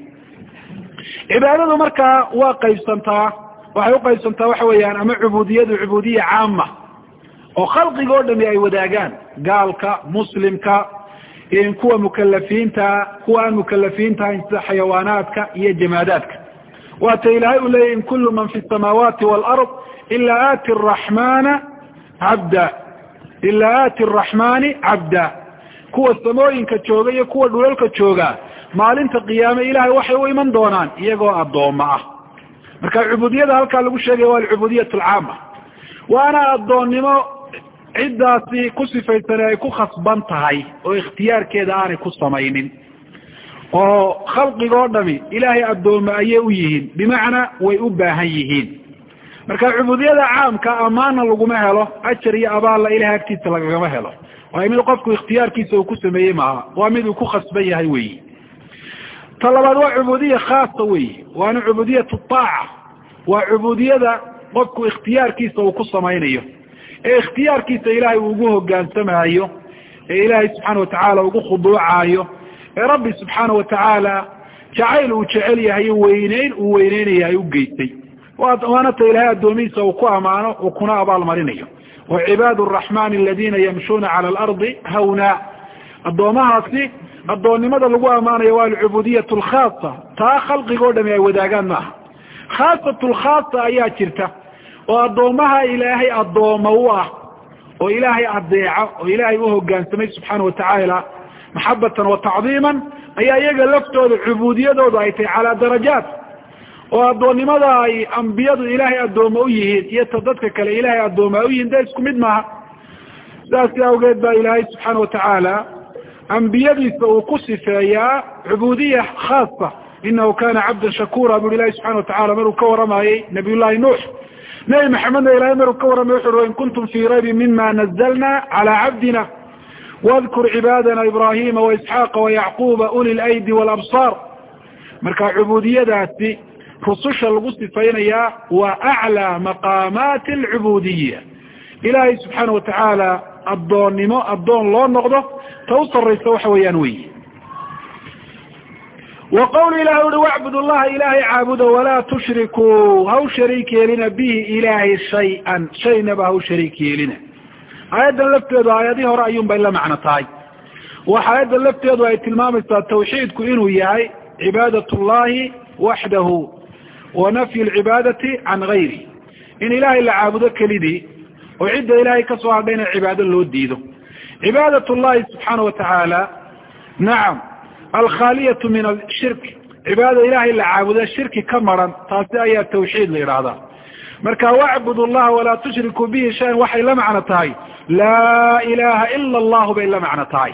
Cibaadadu markaa waa qaybsantaa waxay uqaybsantaa waxa weeyaan ama cubuudiyadu cubuudiya caama oo khalqiga o dhami ay wadaagaan. Gaalka muslimka kuwa mukalafiinta kuwa aan mukalafiinta ahayn sida xayawaanaadka iyo jamaadaadka. Waata ilaahay u leeyahy in kulu man fi samaawaati waalard ilaa aati raxmana cabda. Ilaa aati araxmani cabda. Kuwa samooyinka jooga iyo kuwa dhulalka jooga maalinta qiyaame ilahay waxay u iman doonaan iyagoo addooma ah marka cubuudiyada halkaa lagu sheegaya waa alcubudiyat alcaama. Waana addoonnimo ciddaasi ku sifaysane ay ku khasban tahay oo ikhtiyaarkeeda aanay ku samaynin. Oo khalqiga oo dhami ilaahay addoome ayay u yihiin bimacnaa way u baahan yihiin. Marka cubuudiyada caamka ammaana laguma helo ajar iyo abaalla ilahay agtiisa lagagama helo. Waayo mid qofku ikhtiyaarkiisa uu ku sameeyey maaha waa mid uu ku khasban yahay weyi ta labaad waa cubuudiya khaasa weyi waana cubudiyatu taaca waa cubuudiyada qofku ikhtiyaarkiisa uu ku samaynayo ee ikhtiyaarkiisa ilaahay uu ugu hogaansamaayo ee ilaahay subxaana watacaala ugu khuduucaayo ee rabbi subxaana watacaala jacayl uu jecel yahay weyneyn uu weyneynaya ay u geystay. Waana ta ilaahay addoomihiisa uu ku ammaano uu kuna abaalmarinayo. Wa cibaadu araxmani aladina yamshuuna cala alardi hawna. Addoomahaasi addoonnimada lagu ammaanayo waa alcubudiyat alkhaasa. Taa khalqiga o dhami ay wadaagaan maaha. Khaasat lkhaasa ayaa jirta oo addoommaha ilaahay addooma u ah oo ilaahay adeeca oo ilaahay u hogaansamay subxaana watacaala maxabatan wa tacdiiman ayaa iyaga laftooda cubuudiyadooda ay tahay calaa darajaat oo addoonnimada ay ambiyadu ilaahay addooma u yihiin iyo ta dadka kale ilaahay addooma u yihiin dee isku mid maaha. Sidaasi awgeed baa ilaahay subxaana watacaala ambiyadiisa uu ku sifeeyaa cubuudiya khaasa inahu kana cabdan shakura buri ilahi subxana watacala maruu ka waramayey nabiy llahi nuux nebi maxamedna ilahay maruu ka warramay wuxu ui in kuntum fii raybin mima nazalna cala cabdina wadkur cibaadana ibrahima waisxaaqa wayacquba uli lydi walabsaar marka cubuudiyadaasi rususha lagu sifaynayaa waa aclaa maqaamaati alcubuudiya ilaahay subxaana watacaala addoonnimo addoon loo noqdo ta u sarraysa waxa weeyaan wey wa qawlu ilahi uhi wacbud llaha ilaahay caabuda walaa tushrikuu ha u shariik yeelina bihi ilaahay shay-an. Shaynaba ha u shariik yeelina. Aayaddan lafteedu aayadihii hore ayuun bay la macno tahay. Waxa aayaddan lafteedu ay tilmaamaysaa tawxiidku inuu yahay cibaadat llahi waxdahu wa nafyu lcibaadati can gayri. In ilaahay la caabudo kelidii oo cidda ilaahay ka soo hadhayna cibaado loo diido. Cibaadat llahi subxaana watacaala nacam alkhaaliyatu min ashirk cibaadada ilahay la caabuda shirki ka maran taasi ayaa tawxiid la yidhaahdaa. Marka wacbud llaha walaa tushrikuu bihi shayan waxay la macno tahay laa ilaha ila allahu bay la macno tahay.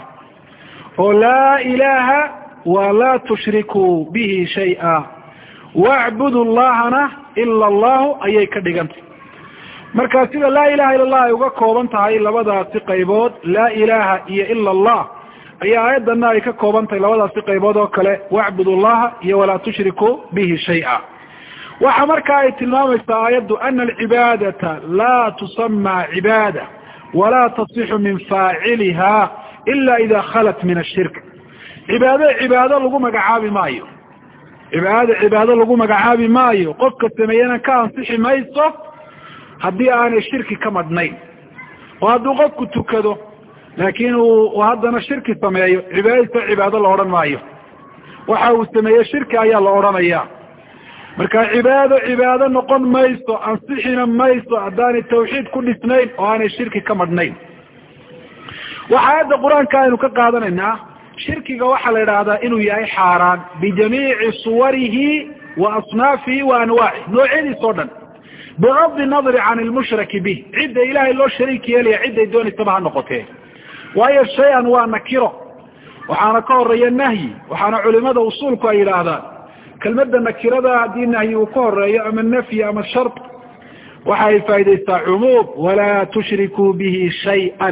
Oo laa ilaha wa laa tushrikuu bihi shaya. Wacbudu llahana ila allahu ayay ka dhigantay marka sida laa ilaha illa allah ay uga kooban tahay labadaasi qaybood laa ilaha iyo ila allah ayaa aayadana ay ka kooban tahay labadaasi qaybood oo kale wacbud llaha iyo walaa tushrikuu bihi shaya. Waxa marka ay tilmaamaysaa aayaddu ana alcibaadata laa tusama cibaada walaa tasixu min faaciliha ila ida khalat min ashirk cibaado cibaado lagu magacaabi maayo. Cibaadada cibaado lagu magacaabi maayo. Qofka sameeyana ka ansixi mayso haddii aanay shirki ka madhnayn oo hadduu qofku tukado laakiin uu haddana shirki sameeyo cibaadadiisa cibaado la odhan maayo. Waxa uu sameeye shirki ayaa la odhanaya marka cibaado cibaado noqon mayso ansixina mayso haddaanay tawxiid ku dhisnayn oo aanay shirki ka madhnayn waxa aayadda qur'aanka aynu ka qaadanaynaa shirkiga waxaa la idhaahdaa inuu yahay xaaraan bijamiici suwarihi wa asnaafihi wa anwaaci noocyadiis oo dhan bigadi nadri can ilmushraki bih cidda ilaahay loo shariik yeelaya cidday doonaysaba ha noqotee waayo shay-an waa nakiro waxaana ka horreeya nahyi waxaana culimada usuulku ay yidhaahdaan kelmadda nakirada haddii nahyi uu ka horeeyo ama nafyi ama shart waxa ay faa'idaysaa cumuum walaa tushrikuu bihi shayئa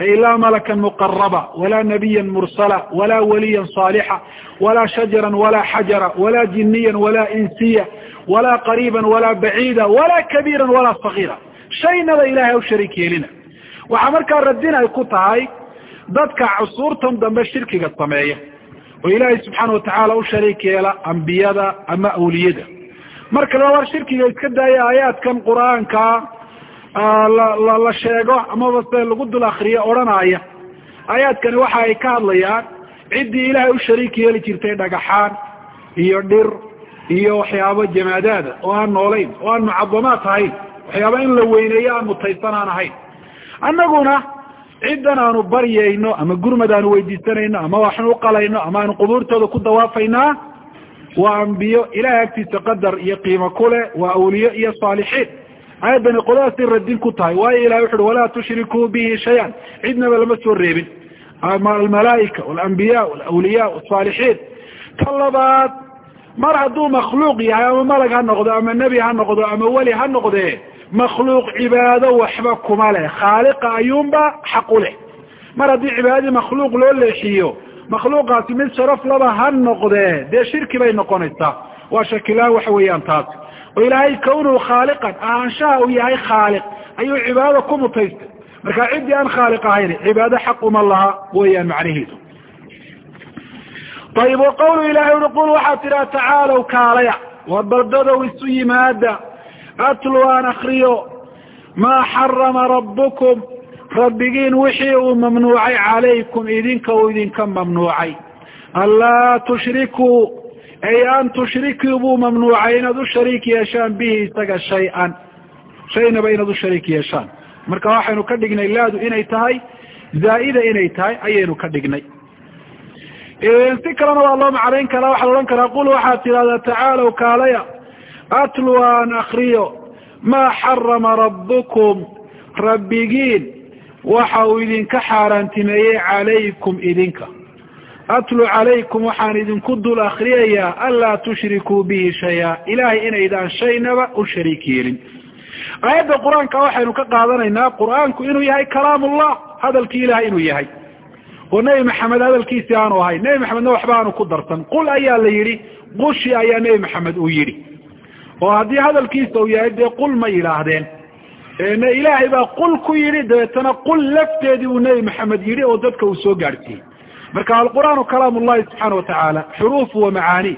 ay laa malakan muqaraba walaa nabiya mursala walaa waliya saalixa walaa shajara walaa xajara walaa jiniya walaa insiya walaa qariiba walaa baciida walaa kabiira walaa sagiira shaynaba ilahay ha u shariik yeelina waxaa markaa radin ay ku tahay dadka cusuurtan dambe shirkiga sameeya oo ilaahay subxaana watacaala u shariik yeela ambiyada ama awliyada marka la war shirkiga iska daaya aayaadkan qur'aanka la sheego amaba se lagu dul akriyo odhanaya aayaadkani waxa ay ka hadlayaan ciddii ilaahay u shariik yeeli jirtay dhagaxaan iyo dhir iyo waxyaabo jamaadaada oo aan noolayn oo aan mucadamaad ahayn waxyaaba in la weyneeyo aan mutaysan aan ahayn. Annaguna ciddan aanu baryayno ama gurmad aanu weydiisanayno ama waxnu uqalayno ama aanu qubuurtooda ku dawaafaynaa waa ambiyo ilahay agtiisa qadar iyo qiimo kuleh waa awliyo iyo saalixiin. Ayaddani qoladaasay radin ku tahay waayo ilahay wuxu uhi walaa tushrikuu bihi shay-an. Cidnaba lama soo reebin. Almalaaika walambiya walawliya wasaalixiin ka labaad mar hadduu makhluuq yahay ama malag ha noqdo ama nebi ha noqdo ama weli ha noqdee makhluuq cibaado waxba kuma leh. Khaaliqa ayuunba xaq u leh. Mar haddii cibaadadii makhluuq loo leexiyo makhluuqaasi mid sharaf laba ha noqdee dee shirki bay noqonaysaa. Waa shakilaan waxa weeyaan taas. Oo ilaahay kawnuhu khaaliqan ahaanshaha uu yahay khaaliq ayuu cibaadada ku mutaystay. Marka ciddii aan khaaliq ahayn cibaado xaq uma laha weeyaan macnihiidu ayib wa qawlu ilahay ui qul waxaad tidhaha tacaalow kaalaya waa baldadow isu yimaada atlu aan akriyo maa xarama rabbukum rabbigiin wixii uu mamnuucay calaykum idinka uu idinka mamnuucay anlaa tushrikuu ay an tushrikuu buu mamnuucay inaad u shariik yeeshaan bihi isaga shay-an shaynaba inaad u shariik yeeshaan marka waxaynu ka dhignay laadu inay tahay zaa'ida inay tahay ayaynu ka dhignay si kalena waa loo macnayn karaa waxaa odhan karaa qul waxaad tidhahdaa tacaalow kaalaya atlu aan akriyo maa xarama rabbukum rabbigiin waxa uu idinka xaaraantimeeyey calaykum idinka. Atlu calaykum waxaan idinku dul akriyayaa anlaa tushrikuu bihi shaya ilahay inaydaan shaynaba u shariik yeelin. Aayadda qur'aanka waxaynu ka qaadanaynaa qur'aanku inuu yahay kalaamullah hadalkii ilahay inuu yahay oo nebi maxamed hadalkiisi aanu ahayn nebi maxamedna waxba aanu ku darsan qul ayaa la yidhi qushi ayaa nebi maxamed uu yidhi. Oo haddii hadalkiisa uu yahay dee qul ma yidhaahdeen. Ilaahay baa qul ku yidhi dabeetana qul lafteedii uu nebi maxamed yidhi oo dadka uu soo gaadhsiiyey. Marka alqur'aanu kalaam ullahi subxaana watacaala xuruufu wa macaani.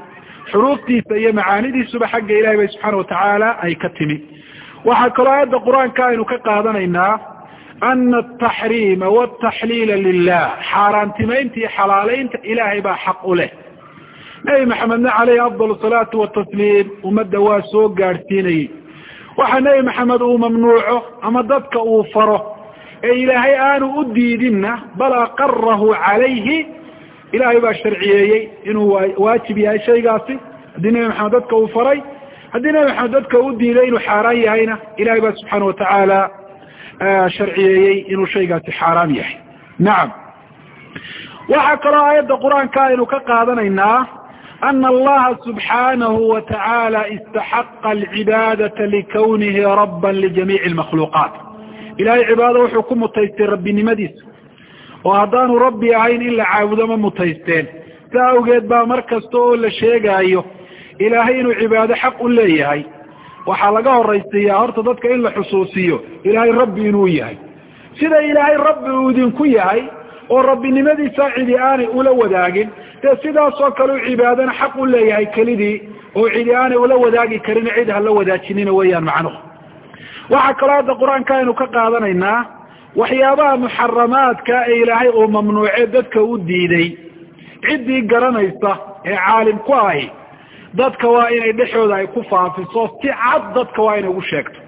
Xuruuftiisa iyo macaanidiisuba xagga ilahay bay subxaana watacaala ay ka timi. Waxaa kaloo aayadda qur'aanka aynu ka qaadanaynaa ana ataxriima wataxliila lilah xaaraantimaynta iyo xalaaleynta ilaahay baa xaq u leh nebi maxamedna caleyhi afdal salaatu watasliim ummadda waa soo gaadhsiinayey waxa nebi maxamed uu mamnuuco ama dadka uu faro ee ilaahay aanu u diidinna bal aqarahu calayhi ilaahay baa sharciyeeyey inuu waajib yahay shaygaasi haddii nebi maxamed dadka uu faray haddii nebi maxamed dadka u diiday inuu xaaraan yahayna ilahay baa subxaana watacaala sharciyeeyey inuu shaygaasi xaaraam yahay. Nacam waxaa kaloo aayadda qur'aanka aynu ka qaadanaynaa ana allaha subxaanahu wa tacaala istaxaqa alcibaadata likawnihi rabban lijamiici almakhluuqaat. Ilahay cibaado wuxuu ku mutaystay rabbinimadiisa oo haddaanu rabbi ahayn in la caabudo ma mutaysteen. Sa awgeed baa mar kasta oo la sheegaayo ilaahay inuu cibaado xaq u leeyahay waxaa laga horaysiiyaa horta dadka in la xusuusiyo ilaahay rabbi inuu yahay. Sida ilaahay rabbi uu idinku yahay oo rabbinimadiisa cidi aanay ula wadaagin dee sidaasoo kale u cibaadana xaq u leeyahay kelidii oo cidi aanay ula wadaagi karin cid hala wadaajinina weeyaan macnuhu. Waxaa kaloo hadda qur'aanka aynu ka qaadanaynaa waxyaabaha muxaramaadka ee ilaahay uu mamnuuce dadka u diiday ciddii garanaysa ee caalim ku ahi dadka waa inay dhexooda ay ku faafiso si cad dadka waa inay ugu sheegto.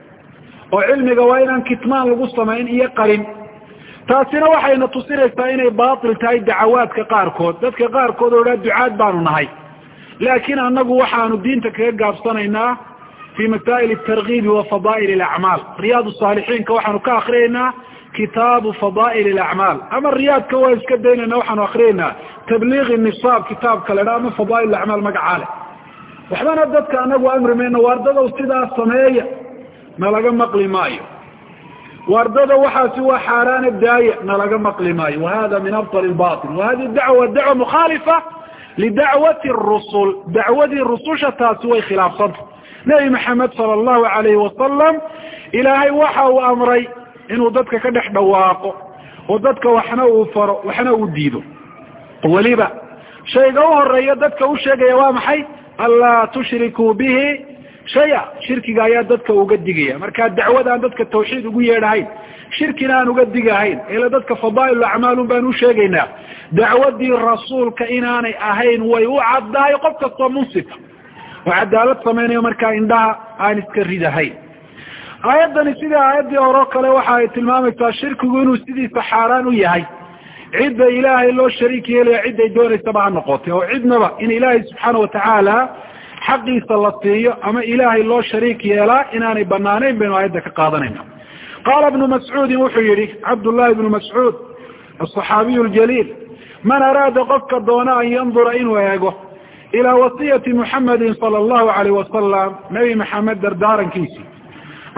oo cilmiga waa inaan kitmaan lagu samayn iyo qalin taasina waxayna tusinaysaa inay baatil tahay dacawaadka qaarkood. Dadka qaarkood oo dhaa ducaad baanu nahay. laakiin annagu waxaanu diinta kaga gaabsanaynaa fi masaa'il atargiibi wa fadaa'il alacmaal. riyaad saalixiinka waxaanu ka akriyaynaa kitaabu fadaa'il alacmaal. ama riyaadka waan iska daynayna waxaanu akriyaynaa tabliiqi nisaab kitaabka la dha ama fadaa'il acmaal magacaa leh waxbana dadka anagu amri mayno waardadow sidaa sameeya nalaga maqli maayo waardada waxaasi waa xaaraana daaya nalaga maqli maayo wahada min abطal اbaطil wahadi dacwa dacwa mukhaalifa lidacwati الrusul dacwadii rususha taasi way khilaafsanta nebi maxamed sala allahu alayhi wasalam ilaahay waxa uu amray inuu dadka ka dhex dhawaaqo oo dadka waxna uu faro waxna uu diido weliba shayga u horeeya dadka u sheegaya waa maxay Anlaa tushrikuu bihi shaya. Shirkiga ayaa dadka uga digaya. Marka dacwad aan dadka tawxiid ugu yeedhahayn shirkina aan uga digahayn ila dadka fadaa'il acmaalun baan u sheegaynaa dacwadii rasuulka inaanay ahayn way u caddahay qof kastoo munsifa oo cadaalad samaynayo markaa indhaha aan iska ridahayn aayaddani sidai aayaddii horeo kale waxa ay tilmaamaysaa shirkigu inuu sidiisa xaaraan u yahay cidda ilaahay loo shariik yeelaya cidday doonaysaba ha noqotay oo cidnaba in ilaahay subxaana watacaala xaqiisa la siiyo ama ilaahay loo shariik yeelaa inaanay banaanayn baynu aayadda ka qaadanayna qaala ibnu mascuudin wuxuu yihi cabdullahi ibnu mascuud asaxaabiyu ljaliil man araada qofka doona an yandura inuu eego ilaa wasiyati muxamedin sala allahu alayh wasalam nebi maxamed dardaarankiisii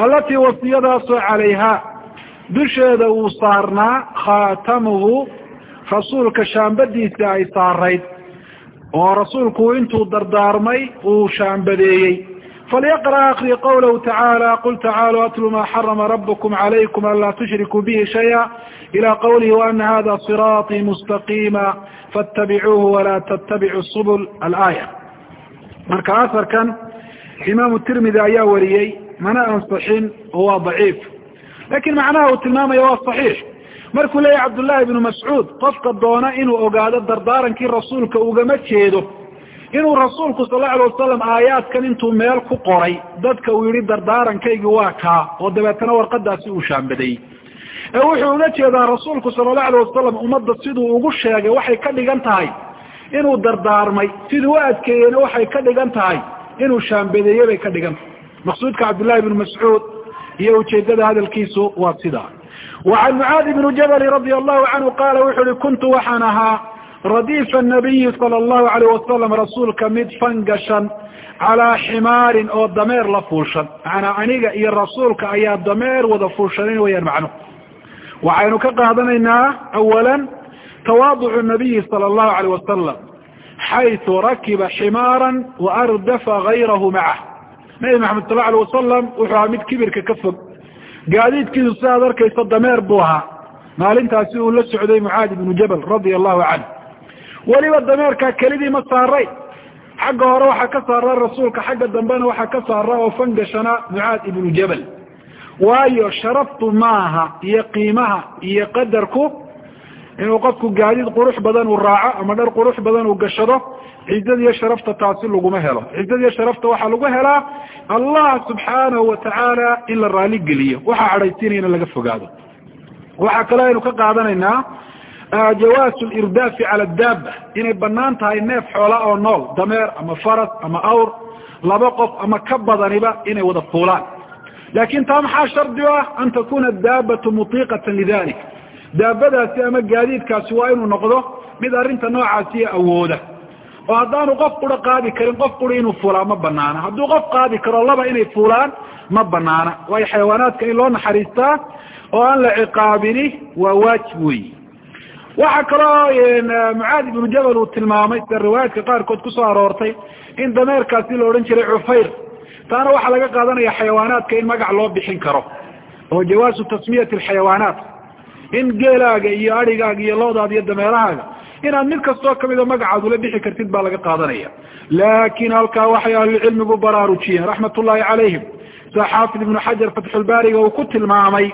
allatii wasiyadaasoo calayha dusheeda uu saarnaa khaatamuhu rasuulka shaambadiisa ay saarayd oo rasuulku intuu dardaarmay uu shaambadeeyey falyaqra akri qawlahu tacaala qul tacaaluu atlu maa xarama rabkum calaykum anlaa tushrikuu bihi shaya ila qawlihi waana hada siraaطii mustaqiima faاtabicuuhu walaa tattabicu subul alaaya marka asarkan imaamu tirmidi ayaa wariyey mana ansixin oo waa daciif lakin macnaha uu tilmaamaya waa صaxiix markuu leeyahy cabdullahi ibnu mascuud qofka doona inuu ogaado dardaarankii rasuulka ugama jeedo. Inuu rasuulku sal lla alay wasalam aayaadkan intuu meel ku qoray dadka uu yihi dardaarankaygi waa kaa. Oo dabeetana warqadaasi uu shaambadeeyey ee wuxuu uga jeedaa rasuulku sala allahu alay wasalam ummadda siduu ugu sheegay waxay ka dhigan tahay inuu dardaarmay. Siduu u adkeeyeyna waxay ka dhigan tahay inuu shaambadeeye bay ka dhigan tahay. Maqsuudka cabdullahi ibnu mascuud iyo ujeedada hadalkiisu waa sidaa وعن معاذ بن جبل رضي الله عنه قال وxu hi كنت waxaan ahaa رdيف النبي صلى الله عليه وسلم rasuulka mid fangashan calىa ximaarin oo dameer la fuushan maanaa aniga iyo rasuulka ayaa dameer wada fuushanayn wayaan macnuhu waxaynu ka qaadanaynaa awala تواضع النabiyi salى الlahu عalيه وasalam xayثu rakiba ximاara وأrdafa غayrahu macah nabi maxamed sal alيه wasalam wuxuu ahaa mid kibirka ka fog gaadiidkiisu sidaad arkayso dameer buu ahaa. Maalintaasi uu la socday mucaad ibnu jabal radia allahu canhu. Weliba dameerkaa kelidii ma saaray. Xagga hore waxaa ka saara rasuulka xagga dambena waxaa ka saara oo fangashana mucaad ibnu jabal. Waayo sharaftu maaha iyo qiimaha iyo qadarku inuu qofku gaadiid qurux badan uu raaco ama dhar qurux badan uu gashado cizada iyo sharafta taasi laguma helo. Cizada iyo sharafta waxaa lagu helaa allah subxaanahu watacaala in la raali geliyo. Waxaa cadhaysiinayana laga fogaado. Waxaa kaloo aynu ka qaadanaynaa jawaasu lirdaafi cala daaba inay bannaan tahay neef xoola oo nool dameer ama faras ama awr laba qof ama ka badaniba inay wada fuulaan. Laakin taa maxaa shardi u ah? An takuna daabatu mutiiqatan lidalik. Daabadaasi ama gaadiidkaasi waa inuu noqdo mid arrinta noocaasiya awooda oo haddaanu qof qura qaadi karin qof qura inuu fuulaa ma banaana hadduu qof qaadi karo laba inay fuulaan ma banaana waayo xayawaanaadka in loo naxariistaa oo aan la ciqaabini waa waajib weyi waxaa kaloo mucaadi ibnu jabal uu tilmaamay sida riwaayaadka qaarkood ku soo aroortay in dameerkaasi la odhan jiray cufayr. Taana waxaa laga qaadanaya xayawaanaadka in magac loo bixin karo oo jawaasu tasmiyati alxayawaanaat. In geelaaga iyo adhigaaga iyo loodaada iyo dameerahaaga inaad mid kastoo kamida magacaad ula bixi kartid baa laga qaadanaya. Laakin halkaa waxay ahlucilmigu baraarujiyeen raxmat ullahi calayhim. Sida xaafid ibnu xajar fatxulbaariga uu ku tilmaamay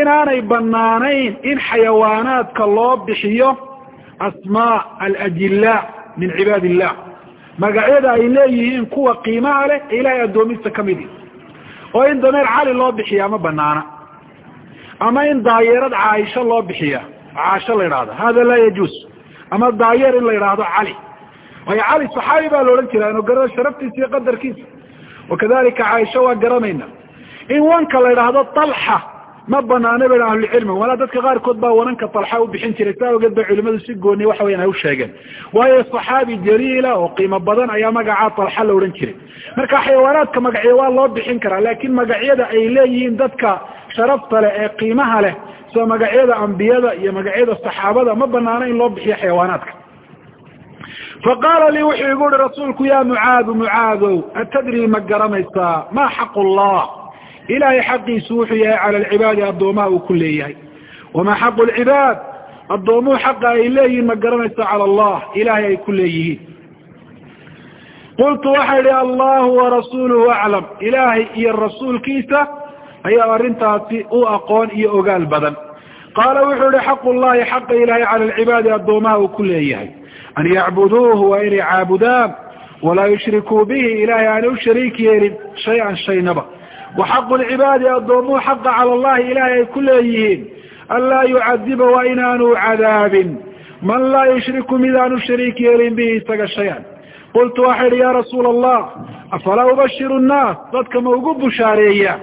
inaanay banaanayn in xayawaanaadka loo bixiyo asmaa alajillaa min cibaad illah magacyada ay leeyihiin kuwa qiimaha leh ee ilahay addoomista ka midi oo in dameer cali loo bixiyaa ma banaana ama in daayeerad caaisho loo bixiya. Caasho la yidhahdo hada laa yajuus ama daayeer in la yidhaahdo cali waayo cali saxaabi baa la odhan jira inu garano sharaftiisa iyo qadarkiisa. Wakadalika caaisho waa garanayna in wanka la yidhaahdo talxa ma banaana ba ahlucilmi walaa dadka qaarkood baa wananka talxa u bixin jiray saa ogeed ba culimadu si gooni waxa weyan ay u sheegeen. Waayo saxaabi jaliila oo qiimo badan ayaa magacaa talxa la odhan jiray. Marka xayawaanaadka magacyo waa loo bixin karaa laakin magacyada ay leeyihiin dadka sharafta leh ee qiimaha leh sida magacyada ambiyada iyo magacyada saxaabada ma banaano in loo bixiyo xayawaanaadka. Faqaala lii wuxuu igu uhi rasuulku ya mucaadu mucaadow atadri ma garanaysaa ma xaqu llah ilahay xaqiisu wuxuu yahay cala alcibaadi addoomaha uu ku leeyahay. Wamaa xaqu lcibaad? Addoomuhu xaqa ay leeyihiin ma garanaysa cala allah ilahay ay ku leeyihiin. Qultu waxaa idhi allahu warasuuluhu aclam ilaahay iyo rasuulkiisa ayaa arrintaasi u aqoon iyo ogaal badan. Qaala wuxuu ihi xaqu llahi xaqa ilahay cala alcibaadi addoomaha uu ku leeyahay. An yacbuduuhu waa inay caabudaan walaa yushrikuu bihi ilahay aanay u shariik yeelin shay-an shaynaba. Waxaqu lcibaadi addoomuhu xaqa cala allahi ilahay ay ku leeyihiin anlaa yucadiba waa inaanu cadaabin. Man laa yushriku midaanu shariik yeelin bihi isaga shay-an. Qultu waxa idhi ya rasuula allah afalaa ubashiru nnaas? Dadka ma ugu bushaareeya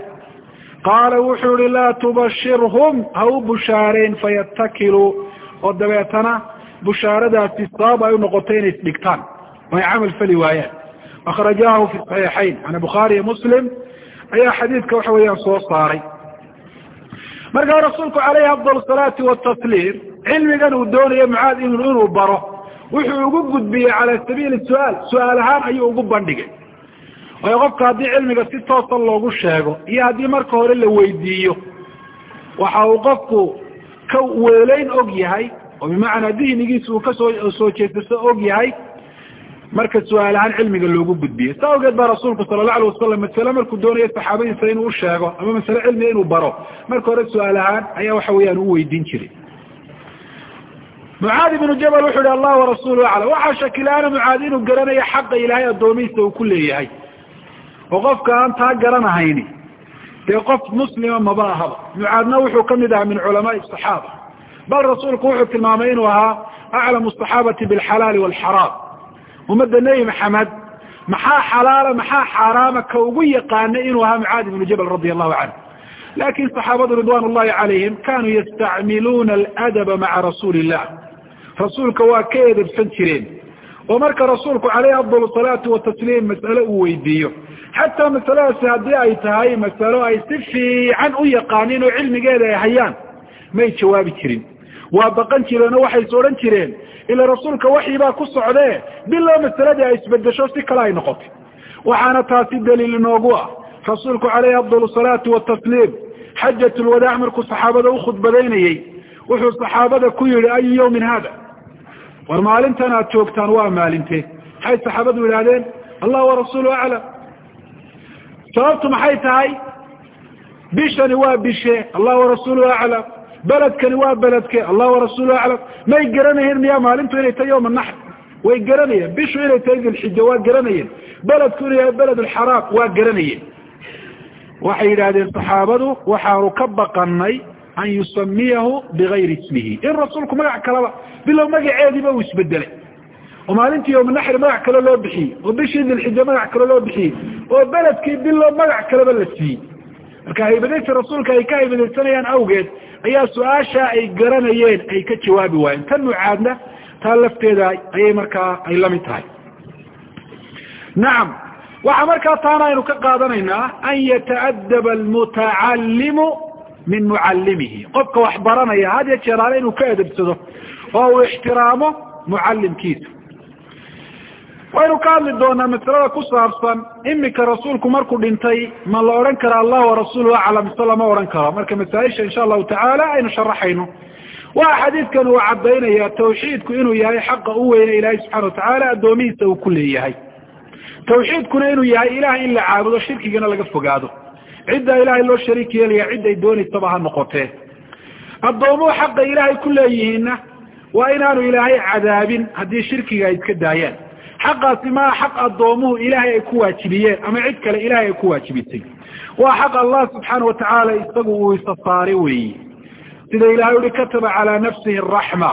qaala wuxuu ihi laa tubashirhum ha u bushaareen fayatakiluu oo dabeetana bushaaradaasi sabab ay u noqotay inay isdhigtaan oo ay camal fali waayaan. Akrajaahu fi saxiixayn can bukhaariy muslim. Ayaa xadiidka waxa weeyaan soo saaray. Markaa rasuulku calayhi afdal salaati watasliim cilmigan uu doonayo mucaad inuu baro. Wuxuu ugu gudbiyey cala sabiili su'aal. Su'aal ahaan ayuu ugu bandhigay waayo qofka haddii cilmiga si toosa loogu sheego iyo haddii marka hore la weydiiyo waxa uu qofku ka weeleyn og yahay oo bimacnaa dihnigiisa uu ka soo soo jeesaso og yahay marka su'aal ahaan cilmiga loogu gudbiyo. Saa awgeed baa rasuulku sala allau alay wasalam masale markuu doonayo saxaabadiisa inuu usheego ama masale cilmiga inuu baro. Marka hore su'aal ahaan ayaa waxa weeyaan u weydiin jiray. Mucaad ibnu jabal wuxu ihi allah warasuulu aclam. Waxaa shakilaana mucaad inuu garanayo xaqa ilaahay addoomihiisa uu ku leeyahay oo qofka aan taa garanahayni dee qof muslima maba ahaba. Mucaadna wuxuu ka mid ahaa min culamaai saxaaba. Bal rasuulku wuxuu tilmaamay inuu ahaa aclamu asaxaabati bilxalaali walxaraam ummadda nebi maxamed maxaa xalaala maxaa xaaraama ka ugu yaqaana inuu ahaa mucaad ibnu jabal radi allahu canhu? Lakin saxaabadu ridwan ullahi calayhim kanuu yastacmiluuna aladaba maca rasuuli illah rasuulka waa ka edebsan jireen. Oo marka rasuulku caleyhi afdal salaatu watasliim mas'ale uu weydiiyo xataa masaladaasi haddii ay tahay masalo ay si fiican u yaqaaniin oo cilmigeeda ay hayaan may jawaabi jirin waa baqan jireen oo waxay is odhan jireen ila rasuulka waxibaa ku socdee biloo masaladii ay isbedesho si kale ay noqotay waxaana taasi daliil inoogu ah rasuulku caleyhi afdal salaatu watasliim xajat lwadaac markuu saxaabada u khudbadaynayey wuxuu saxaabada ku yihi ayu yawmin hada war maalintan aad joogtaan waa maalintee maxay saxaabadu yidhahdeen allah warasuulu aclam sababtu maxay tahay? Bishani waa bishe allah warasuulu aclam beledkani waa beledke allah warasuulu aclam may garanayeen miyaa maalintu inay tahay yawma naxr way garanayeen bishu inay tahay dilxija waa garanayeen beledku inuu yahay beled alxaraam waa garanayeen waxay yidhaahdeen saxaabadu waxaanu ka baqanay an yusamiyahu bigayri ismihi. In rasuulku magac kaleba bilow magaceediiba uu isbedelay oo maalintii yowmanaxri magac kale loo bixiyey oo bishii dilxija magac kale loo bixiyey oo beledkii bilow magac kaleba la siiyey. Marka haybadaysa rasuulka ay ka haybadaysanayaan awgeed ayaa su'aasha ay garanayeen ay ka jawaabi waayeen. Tan mucaadna taa lafteeda ayay markaa ay la mid tahay. Nacam waxaa markaa taana aynu ka qaadanaynaa an yata'adaba almutacallimu min mucallimihi qofka wax baranaya had ya jeeraale inuu ka edabsado oo uu ixtiraamo mucallimkiisa waynu ka hadli doonaa masalada ku saabsan imika rasuulku markuu dhintay ma la odhan kara allah warasuuluhu aclam mise lama odhan karo marka masaaisha insha allahu tacaala aynu sharaxayno waa xadiidkan uu caddaynaya tawxiidku inuu yahay xaqa u weyne ilaahay subxana watacaala addoomihiisa uu ku leeyahay. Tawxiidkuna inuu yahay ilaah in la caabudo shirkigana laga fogaado. Ciddaa ilaahay loo shariik yeelaya ciday doonaysaba ha noqotee addoomuhu xaqa ilaahay ku leeyihiinna waa inaanu ilaahay cadaabin haddii shirkiga ay iska daayaan xaqaasi maa xaq addoomuhu ilaahay ay ku waajibiyeen ama cid kale ilahay ay ku waajibisay waa xaq allah subxaana watacaala isagu uu isa saaray weeye sida ilahay uhi kataba calaa nafsihi araxma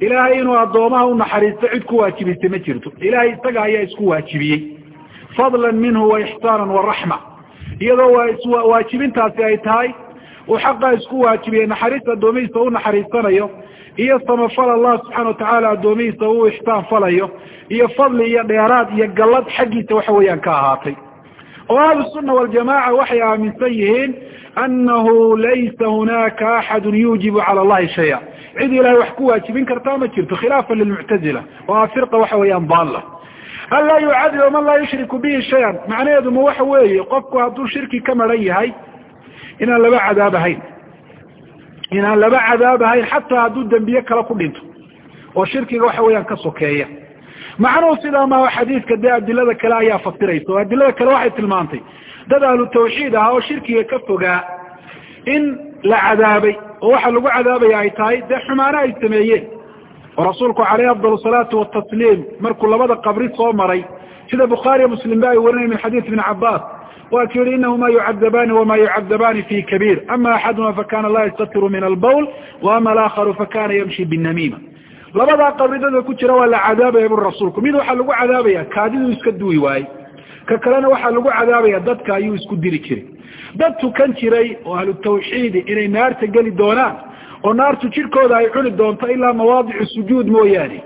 ilaahay inuu addoomaha u naxariisto cid ku waajibisay ma jirto ilahay isaga ayaa isku waajibiyey fadlan minhu wa ixsaanan waraxma iyadoo waa waajibintaasi ay tahay uu xaqaa isku waajibiyey naxariis addoomihiisa u naxariisanayo iyo samafal allah subxana watacaala addoomihiisa uu ixsaan falayo iyo fadli iyo dheeraad iyo gallad xaggiisa waxa weeyaan ka ahaatay. Oo ahlu sunna waljamaca waxay aaminsan yihiin annahu laysa hunaaka axadun yuujibu cala allahi shaya. Cid ilahay wax ku waajibin kartaa ma jirto khilaafan lilmuctazila oo a firqa waxa weeyaan daalla an laa yucadibu man laa yushriku bihi shayan macnaheedu ma waxa weeye qofku hadduu shirki ka maran yahay inaan laba cadaab ahayn inaan laba cadaab ahayn xataa hadduu dembiye kale ku dhinto oo shirkiga waxa weeyaan ka sokeeya. Macnuhu sidaa maaha xadiidka dee adilada kale ayaa fasiraysa oo adilada kale waxay tilmaantay dad ahlu tawxiid ahaa oo shirkiga ka fogaa in la cadaabay oo waxa lagu cadaabaya ay tahay dee xumaano ay sameeyeen. Oo rasuulku caleyhi afdal salaatu watasliim markuu labada qabri soo maray sida bukhaariya muslim ba ay warinaya min xadiis ibni cabaas inahuma yucadabaani wama yucadabaani fi kabiir ama axaduma fakana la yastatiru min albawl wa ama alaakharu fakana yamshi binamiima labadaa qabridada ku jira waa la cadaabaya bur rasuulku mid waxaa lagu cadaabaya kaadiduu iska duwi waayey ka kalena waxaa lagu cadaabaya dadka ayuu isku diri jiray dad tukan jiray oo ahlu tawxiidi inay naarta geli doonaan oo naartu jidhkooda ay cuni doonto ilaa mawaadicu sujuud mooyaane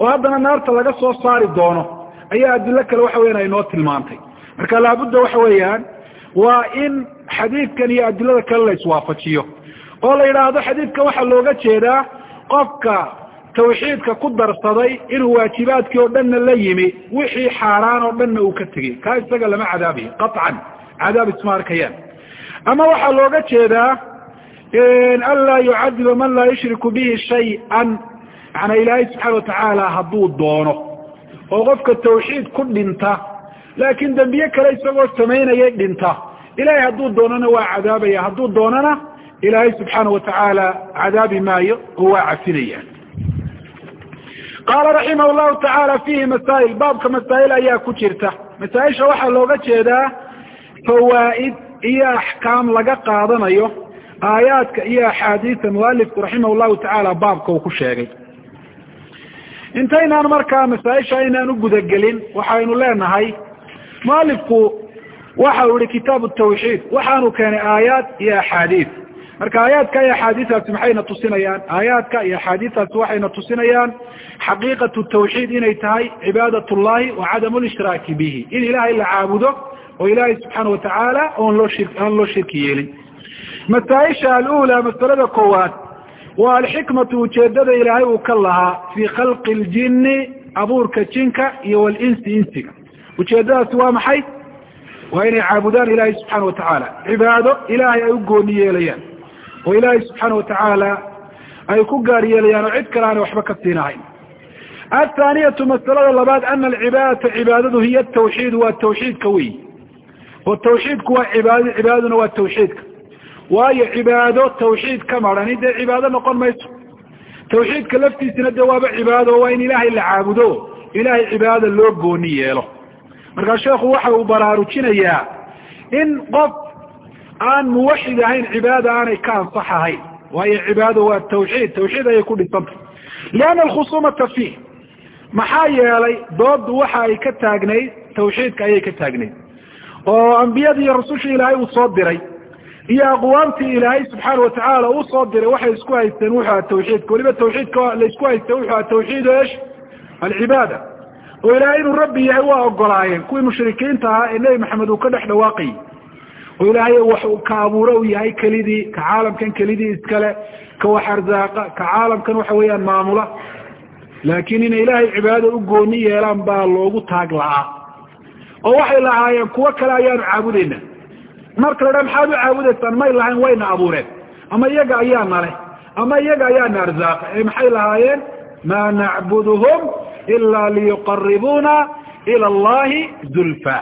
oo haddana naarta laga soo saari doono ayaa adilo kale waxa weyan ay noo tilmaantay marka laabudda waxa weeyaan waa in xadiidkan iyo adilada kale la iswaafajiyo. Oo la yidhaahdo xadiidkan waxaa looga jeedaa qofka tawxiidka ku darsaday inuu waajibaadkii oo dhanna la yimi wixii xaaraan oo dhanna uu ka tegey. Kaa isaga lama cadaabayo qaطcan cadaab isma arkayaan. Ama waxaa looga jeedaa anlaa yucadiba man laa yushriku bihi shay-an maanaa ilaahay subxaana watacaala hadduu doono oo qofka tawxiid ku dhinta laakiin dembiye kale isagoo samaynayay dhinta. Ilahay hadduu doonana waa cadaabaya. Hadduu doonana ilaahay subxaana watacaala cadaabi maayo oo waa cafinaya. Qaala raximah llahu tacaala fiihi masaa'il. Baabka masaa'il ayaa ku jirta. Masaaisha waxaa looga jeedaa fawaa'id iyo axkaam laga qaadanayo. Aayaadka iyo axaadiisa mualifku raximah llahu tacaala baabka uu ku sheegay. Intaynaan markaa masaaisha aynaan u gudagelin waxaynu leenahay mualifku waxa uu yihi kitaabu tawxiid waxaanu keenay aayaad iyo axaadiis. Marka aayaadka iyo axaadiistaasi maxayna tusinayaan? Aayaadka iyo axaadiistaasi waxayna tusinayaan xaqiiqatu tawxiid inay tahay cibaadat llahi wa cadamu lishraaki bihi. In ilaahay la caabudo oo ilaahay subxaana watacaala oon loo shir aan loo shirki yeelin. Masaaisha alula masalada koowaad waa alxikmatu ujeedada ilaahay uu ka lahaa fii khalqi ljini abuurka jinka iyo walinsi insiga ujeedadaasi waa maxay? Waa inay caabudaan ilaahay subxaana watacaala cibaado ilaahay ay u gooni yeelayaan. Oo ilaahay subxaana watacaala ay ku gaar yeelayaan oo cid kale aanay waxba ka siinahayn athaaniyatu masalada labaad ana alcibaadata cibaadadu hiya tawxiid waa tawxiidka wey oo tawxiidku waa cibaadada cibaadaduna waa tawxiidka. Waayo cibaado tawxiid ka marani dee cibaado noqon mayso. Tawxiidka laftiisina dee waaba cibaado waa in ilaahay la caabudo. Ilaahay cibaadada loo gooni yeelo markaa sheekhu waxa uu baraarujinayaa in qof aan muwaxid ahayn cibaada aanay ka ansax ahayn waayo cibaada waa tawxiid tawxiid ayay ku dhisantay lianna alkhusumata fiih maxaa yeelay dooddu waxa ay ka taagnayd tawxiidka ayay ka taagnayd. Oo ambiyadii iyo rususha ilaahay uu soo diray iyo aqwaamtii ilaahay subxaana watacaala uu soo diray waxay isku haysteen wuxuu aha tawxiidka weliba tawxiidka laysku haystay wuxuu aha tawxiid esh alcibaada oo ilaahay inuu rabbi yahay waa ogolaayeen. Kuwii mushrikiinta ahaa ee nebi maxamed uu ka dhex dhawaaqayay oo ilaahay wax ka abuuro uu yahay kelidii ka caalamkan kelidii iskale ka wax arzaaqa ka caalamkan waxa weeyaan maamula. Laakiin inay ilaahay cibaadada u gooni yeelaan baa loogu taag la'aa. Oo waxay lahaayeen kuwo kale ayaanu caabudayna. Marka la dha maxaad u caabudaysaan? May lahayn wayna abuureen. Ama iyaga ayaa naleh ama iyaga ayaana arzaaqa. Ee maxay lahaayeen maa nacbuduhum ilaa liyuqaribuuna ila allahi zulfa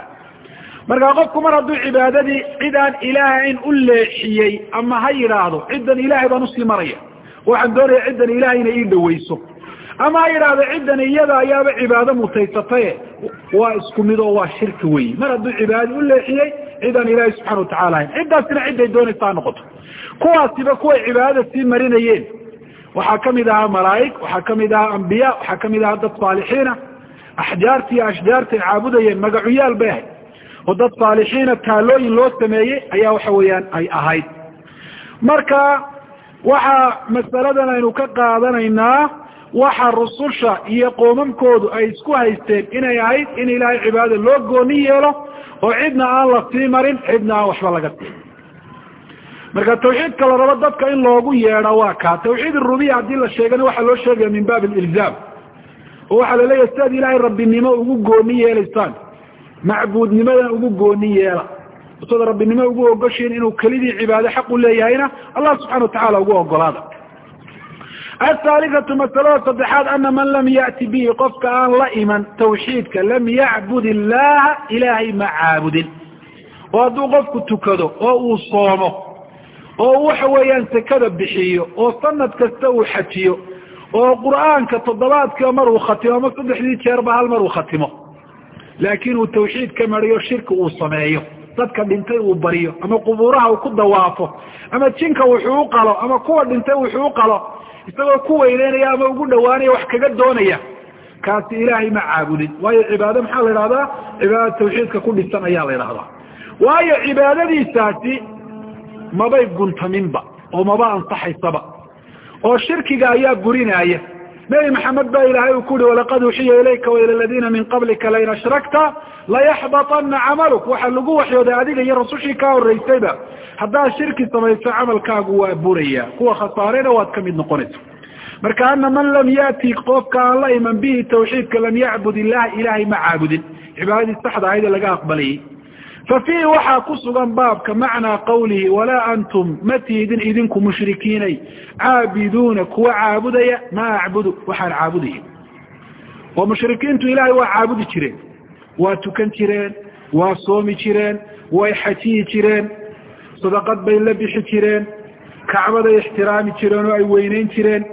markaa qofku mar hadduu cibaadadii cid aan ilaahayn u leexiyey ama ha yidhaahdo ciddan ilaahay baan u sii maraya waxaan doonaya ciddan ilaahay inay ii dhawayso ama ha yidhaahdo ciddan iyada ayaaba cibaado mutaysataye waa isku mid oo waa shirki weyi mar hadduu cibaadadii u leexiyey cid aan ilaahay subxana watacala ahayn ciddaasina ciday doonaysa ha noqoto kuwaasiba kuway cibaadada sii marinayeen waxaa ka mid ahaa malaa'ig waxaa ka mid ahaa ambiya waxaa ka mid ahaa dad saalixiina. Axjaarta iyo ashjaarta ay caabudayeen magacuyaal bay ahayd. Oo dad saalixiina taalooyin loo sameeyey ayaa waxa weeyaan ay ahayd. Marka waxaa masaladan aynu ka qaadanaynaa waxa rususha iyo qoomamkoodu ay isku haysteen inay ahayd in ilaahay cibaadada loo gooni yeelo oo cidna aan la sii marin cidna aan waxba laga siin marka tawxiidka la rabo dadka in loogu yeedha waa kaa tawxiid rubiya haddii la sheegana waxaa loo sheegaya min baab ilzaam. Oo waxaa la leeyahay sidaad ilaahay rabbinimo ugu gooni yeelaysaan macbuudnimadan ugu gooni yeela. Sada rabbinimo ugu ogoshiin inuu kelidii cibaado xaq u leeyahayna allah subxana watacala ugu ogolaada. Athaalithatu masalada saddexaad ana man lam ya'ti bihi qofka aan la iman tawxiidka lam yacbud illaha ilaahay ma caabudin. Oo hadduu qofku tukado oo uu soomo oo waxa weeyaan sekada bixiyo oo sanad kasta uu xajiyo oo qur'aanka toddobaadkiiba mar uu khatimo ama saddexdii jeerba hal mar uu khatimo. Laakiin uu tawxiid ka mariyo shirki uu sameeyo dadka dhintay uu bariyo ama qubuuraha uu ku dawaafo ama jinka wuxuu u qalo ama kuwa dhintay wuxuu u qalo isagoo ku weyneynaya ama ugu dhawaanaya wax kaga doonaya kaasi ilaahay ma caabudin. Waayo cibaado maxaa la idhahdaa cibaada tawxiidka ku dhisan ayaa la idhahdaa waayo cibaadadiisaasi mabay guntaminba oo maba ansaxaysaba. Oo shirkiga ayaa burinaaya nebi maxamed baa ilaahay uu ku uhi walaqad uxiya ilayka waila aladiina min qablika lain ashrakta layaxbatana camaluk. Waxaa lagu waxyooday adiga iyo rasushii kaa horeysayba haddaad shirki samayso camalkaagu waa buraya. Kuwa khasaarena waad ka mid noqonaysa marka ana man lam yati qofka aan la iman bihi tawxiidka lam yacbud illaha ilaahay ma caabudin. Cibaadadii saxda ahayd ee laga aqbalayay fa fiihi waxaa ku sugan baabka macnaa qawlihi walaa antum ma tiidin idinku mushrikiinay. Caabiduuna kuwa caabudaya maa acbudu waxaan caabudaya oo mushrikiintu ilaahay waa caabudi jireen. Waa tukan jireen waa soomi jireen way xajiyi jireen sadaqad bay la bixi jireen kacbaday ixtiraami jireen oo ay weyneyn jireen.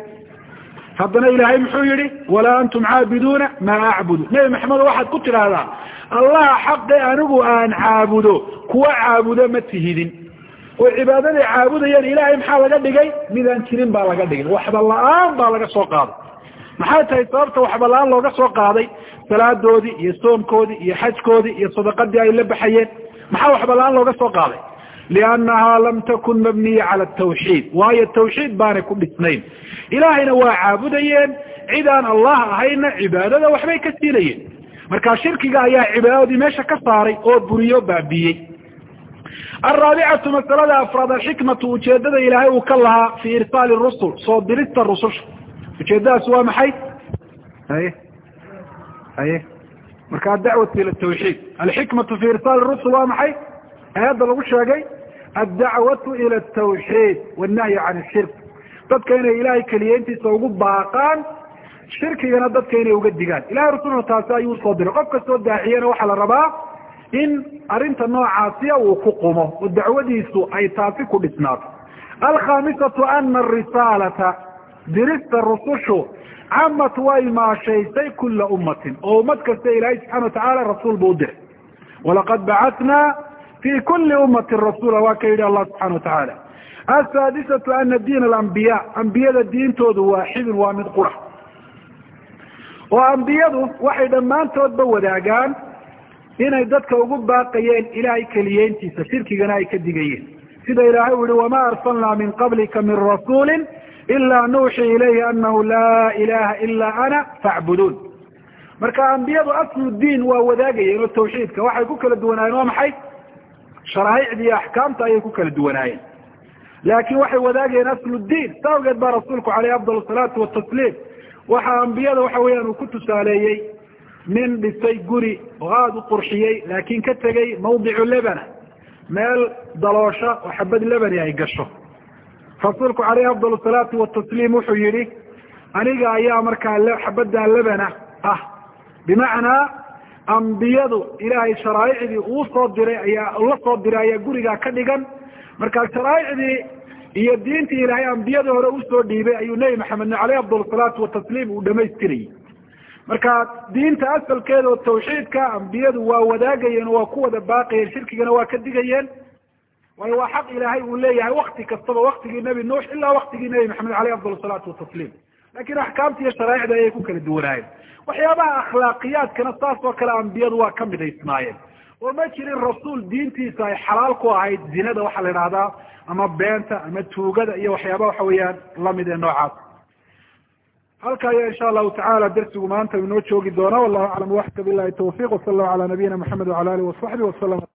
Haddana ilaahay muxuu yihi walaa antum caabiduuna maa acbudu. Nebi maxamed waxaad ku tidhaahdaa allaha xaqe anigu aan caabudo kuwa caabudo ma tihidin. Oo cibaadaday caabudayeen ilaahay maxaa laga dhigay? Midaan jirin baa laga dhigay. Waxba la'aan baa laga soo qaaday. Maxay tahay sababta waxba la'aan looga soo qaaday? Salaadoodii iyo soomkoodii iyo xajkoodii iyo sadaqadii ay la baxayeen. Maxaa waxba la'aan looga soo qaaday? Liannahaa lam takun mabniya cala tawxiid. Waayo tawxiid baanay ku dhisnayn. Ilaahayna waa caabudayeen. Cid aan allah ahayna cibaadada waxbay ka siinayeen marka shirkiga ayaa cibaadadii meesha ka saaray oo buriyo baabiiyey alraabicatu masalada afraad alxikmatu ujeedada ilaahay uu ka lahaa fi irsaali rusul soo dirista rususha ujeedadaas waa maxay? Haye haye marka adacwatu ila tawxiid. Alxikmatu fi irsaali rusul waa maxay? Aayadda lagu sheegay addacwatu ila atawxiid wannahyi can ishirk dadka inay ilaahay keliyeyntiisa ugu baaqaan shirkigana dadka inay uga digaan. Ilahay rasulna taasi ayuu u soo diray. Qof kastoo daaciyana waxaa la rabaa in arrinta noocaasiya uu ku qumo oo dacwadiisu ay taasi ku dhisnaato. Alkhamisatu ana arisaalata dirista rusushu camat way maashaysay kula ummatin. Oo ummad kasta ilaahay subxana watacaala rasuul buu u diray. Walaqad bacatnaa fi kuli ummati rasuula waa ka yidhi allah subxana watacaala asaadisatu ana diin alambiya ambiyada diintoodu waaxidun waa mid qura oo ambiyadu waxay dhammaantoodba wadaagaan inay dadka ugu baaqayeen ilaahay keliyeyntiisa shirkigana ay ka digayeen. Sida ilaahay u yihi wamaa arsalnaa min qablika min rasuuli ilaa nuuxii ilayhi anahu laa ilaha ilaa ana facbuduun marka ambiyadu aslu diin waa wadaagayeen oo tawxiidka waxay ku kala duwanaayeen waa maxay? Sharaaicda iyo axkaamta ayay ku kala duwanaayeen. Laakin waxay wadaagayeen aslu diin. Sa awgeed baa rasuulku caleyh afdal salaatu watasliim waxaa ambiyada waxa weeyaan uu ku tusaaleeyey nin dhisay guri oo aada u qurxiyey laakin ka tegey mawdicu lebana meel daloosha oo xabad lebani ay gasho. Rasuulku caleyhi afdal salaatu watasliim wuxuu yihi aniga ayaa markaa xabaddaa lebana ah. Bimacnaa ambiyadu ilaahay sharaaicdii uu soo diray ayaa la soo diray ayaa gurigaa ka dhigan. Marka sharaaicdii iyo diintii ilaahay ambiyadii hore u soo dhiibay ayuu nebi maxamedna caleyh afdal salaatu watasliim uu dhamaystirayay marka diinta asalkeeda oo tawxiidka ambiyadu waa wadaagayeen oo waa ku wada baaqayeen shirkigana waa ka digayeen waayo waa xaq ilaahay uu leeyahay wakti kastaba waktigii nebi nuux ilaa waktigii nebi maxamed caleyh afdal salaatu watasliim laakiin axkaamta iyo sharaaicda ayay ku kala duwanaayeen. Waxyaabaha akhlaaqiyaadkana saas oo kale ambiyadu waa ka midaysnaayeen oo ma jirin rasuul diintiisa ay xalaal ku ahayd zinada waxaa la idhahdaa ama beenta ama tuugada iyo waxyaaba waxa weeyaan la mid ee noocaas. Halka ayaa insha allahu tacala darsigu maanta inoo joogi doona wallahu aclam waxka bilahi tawfiq wasala allahu cala nabiyina maxamed wacala alihi wasaxbi wasalam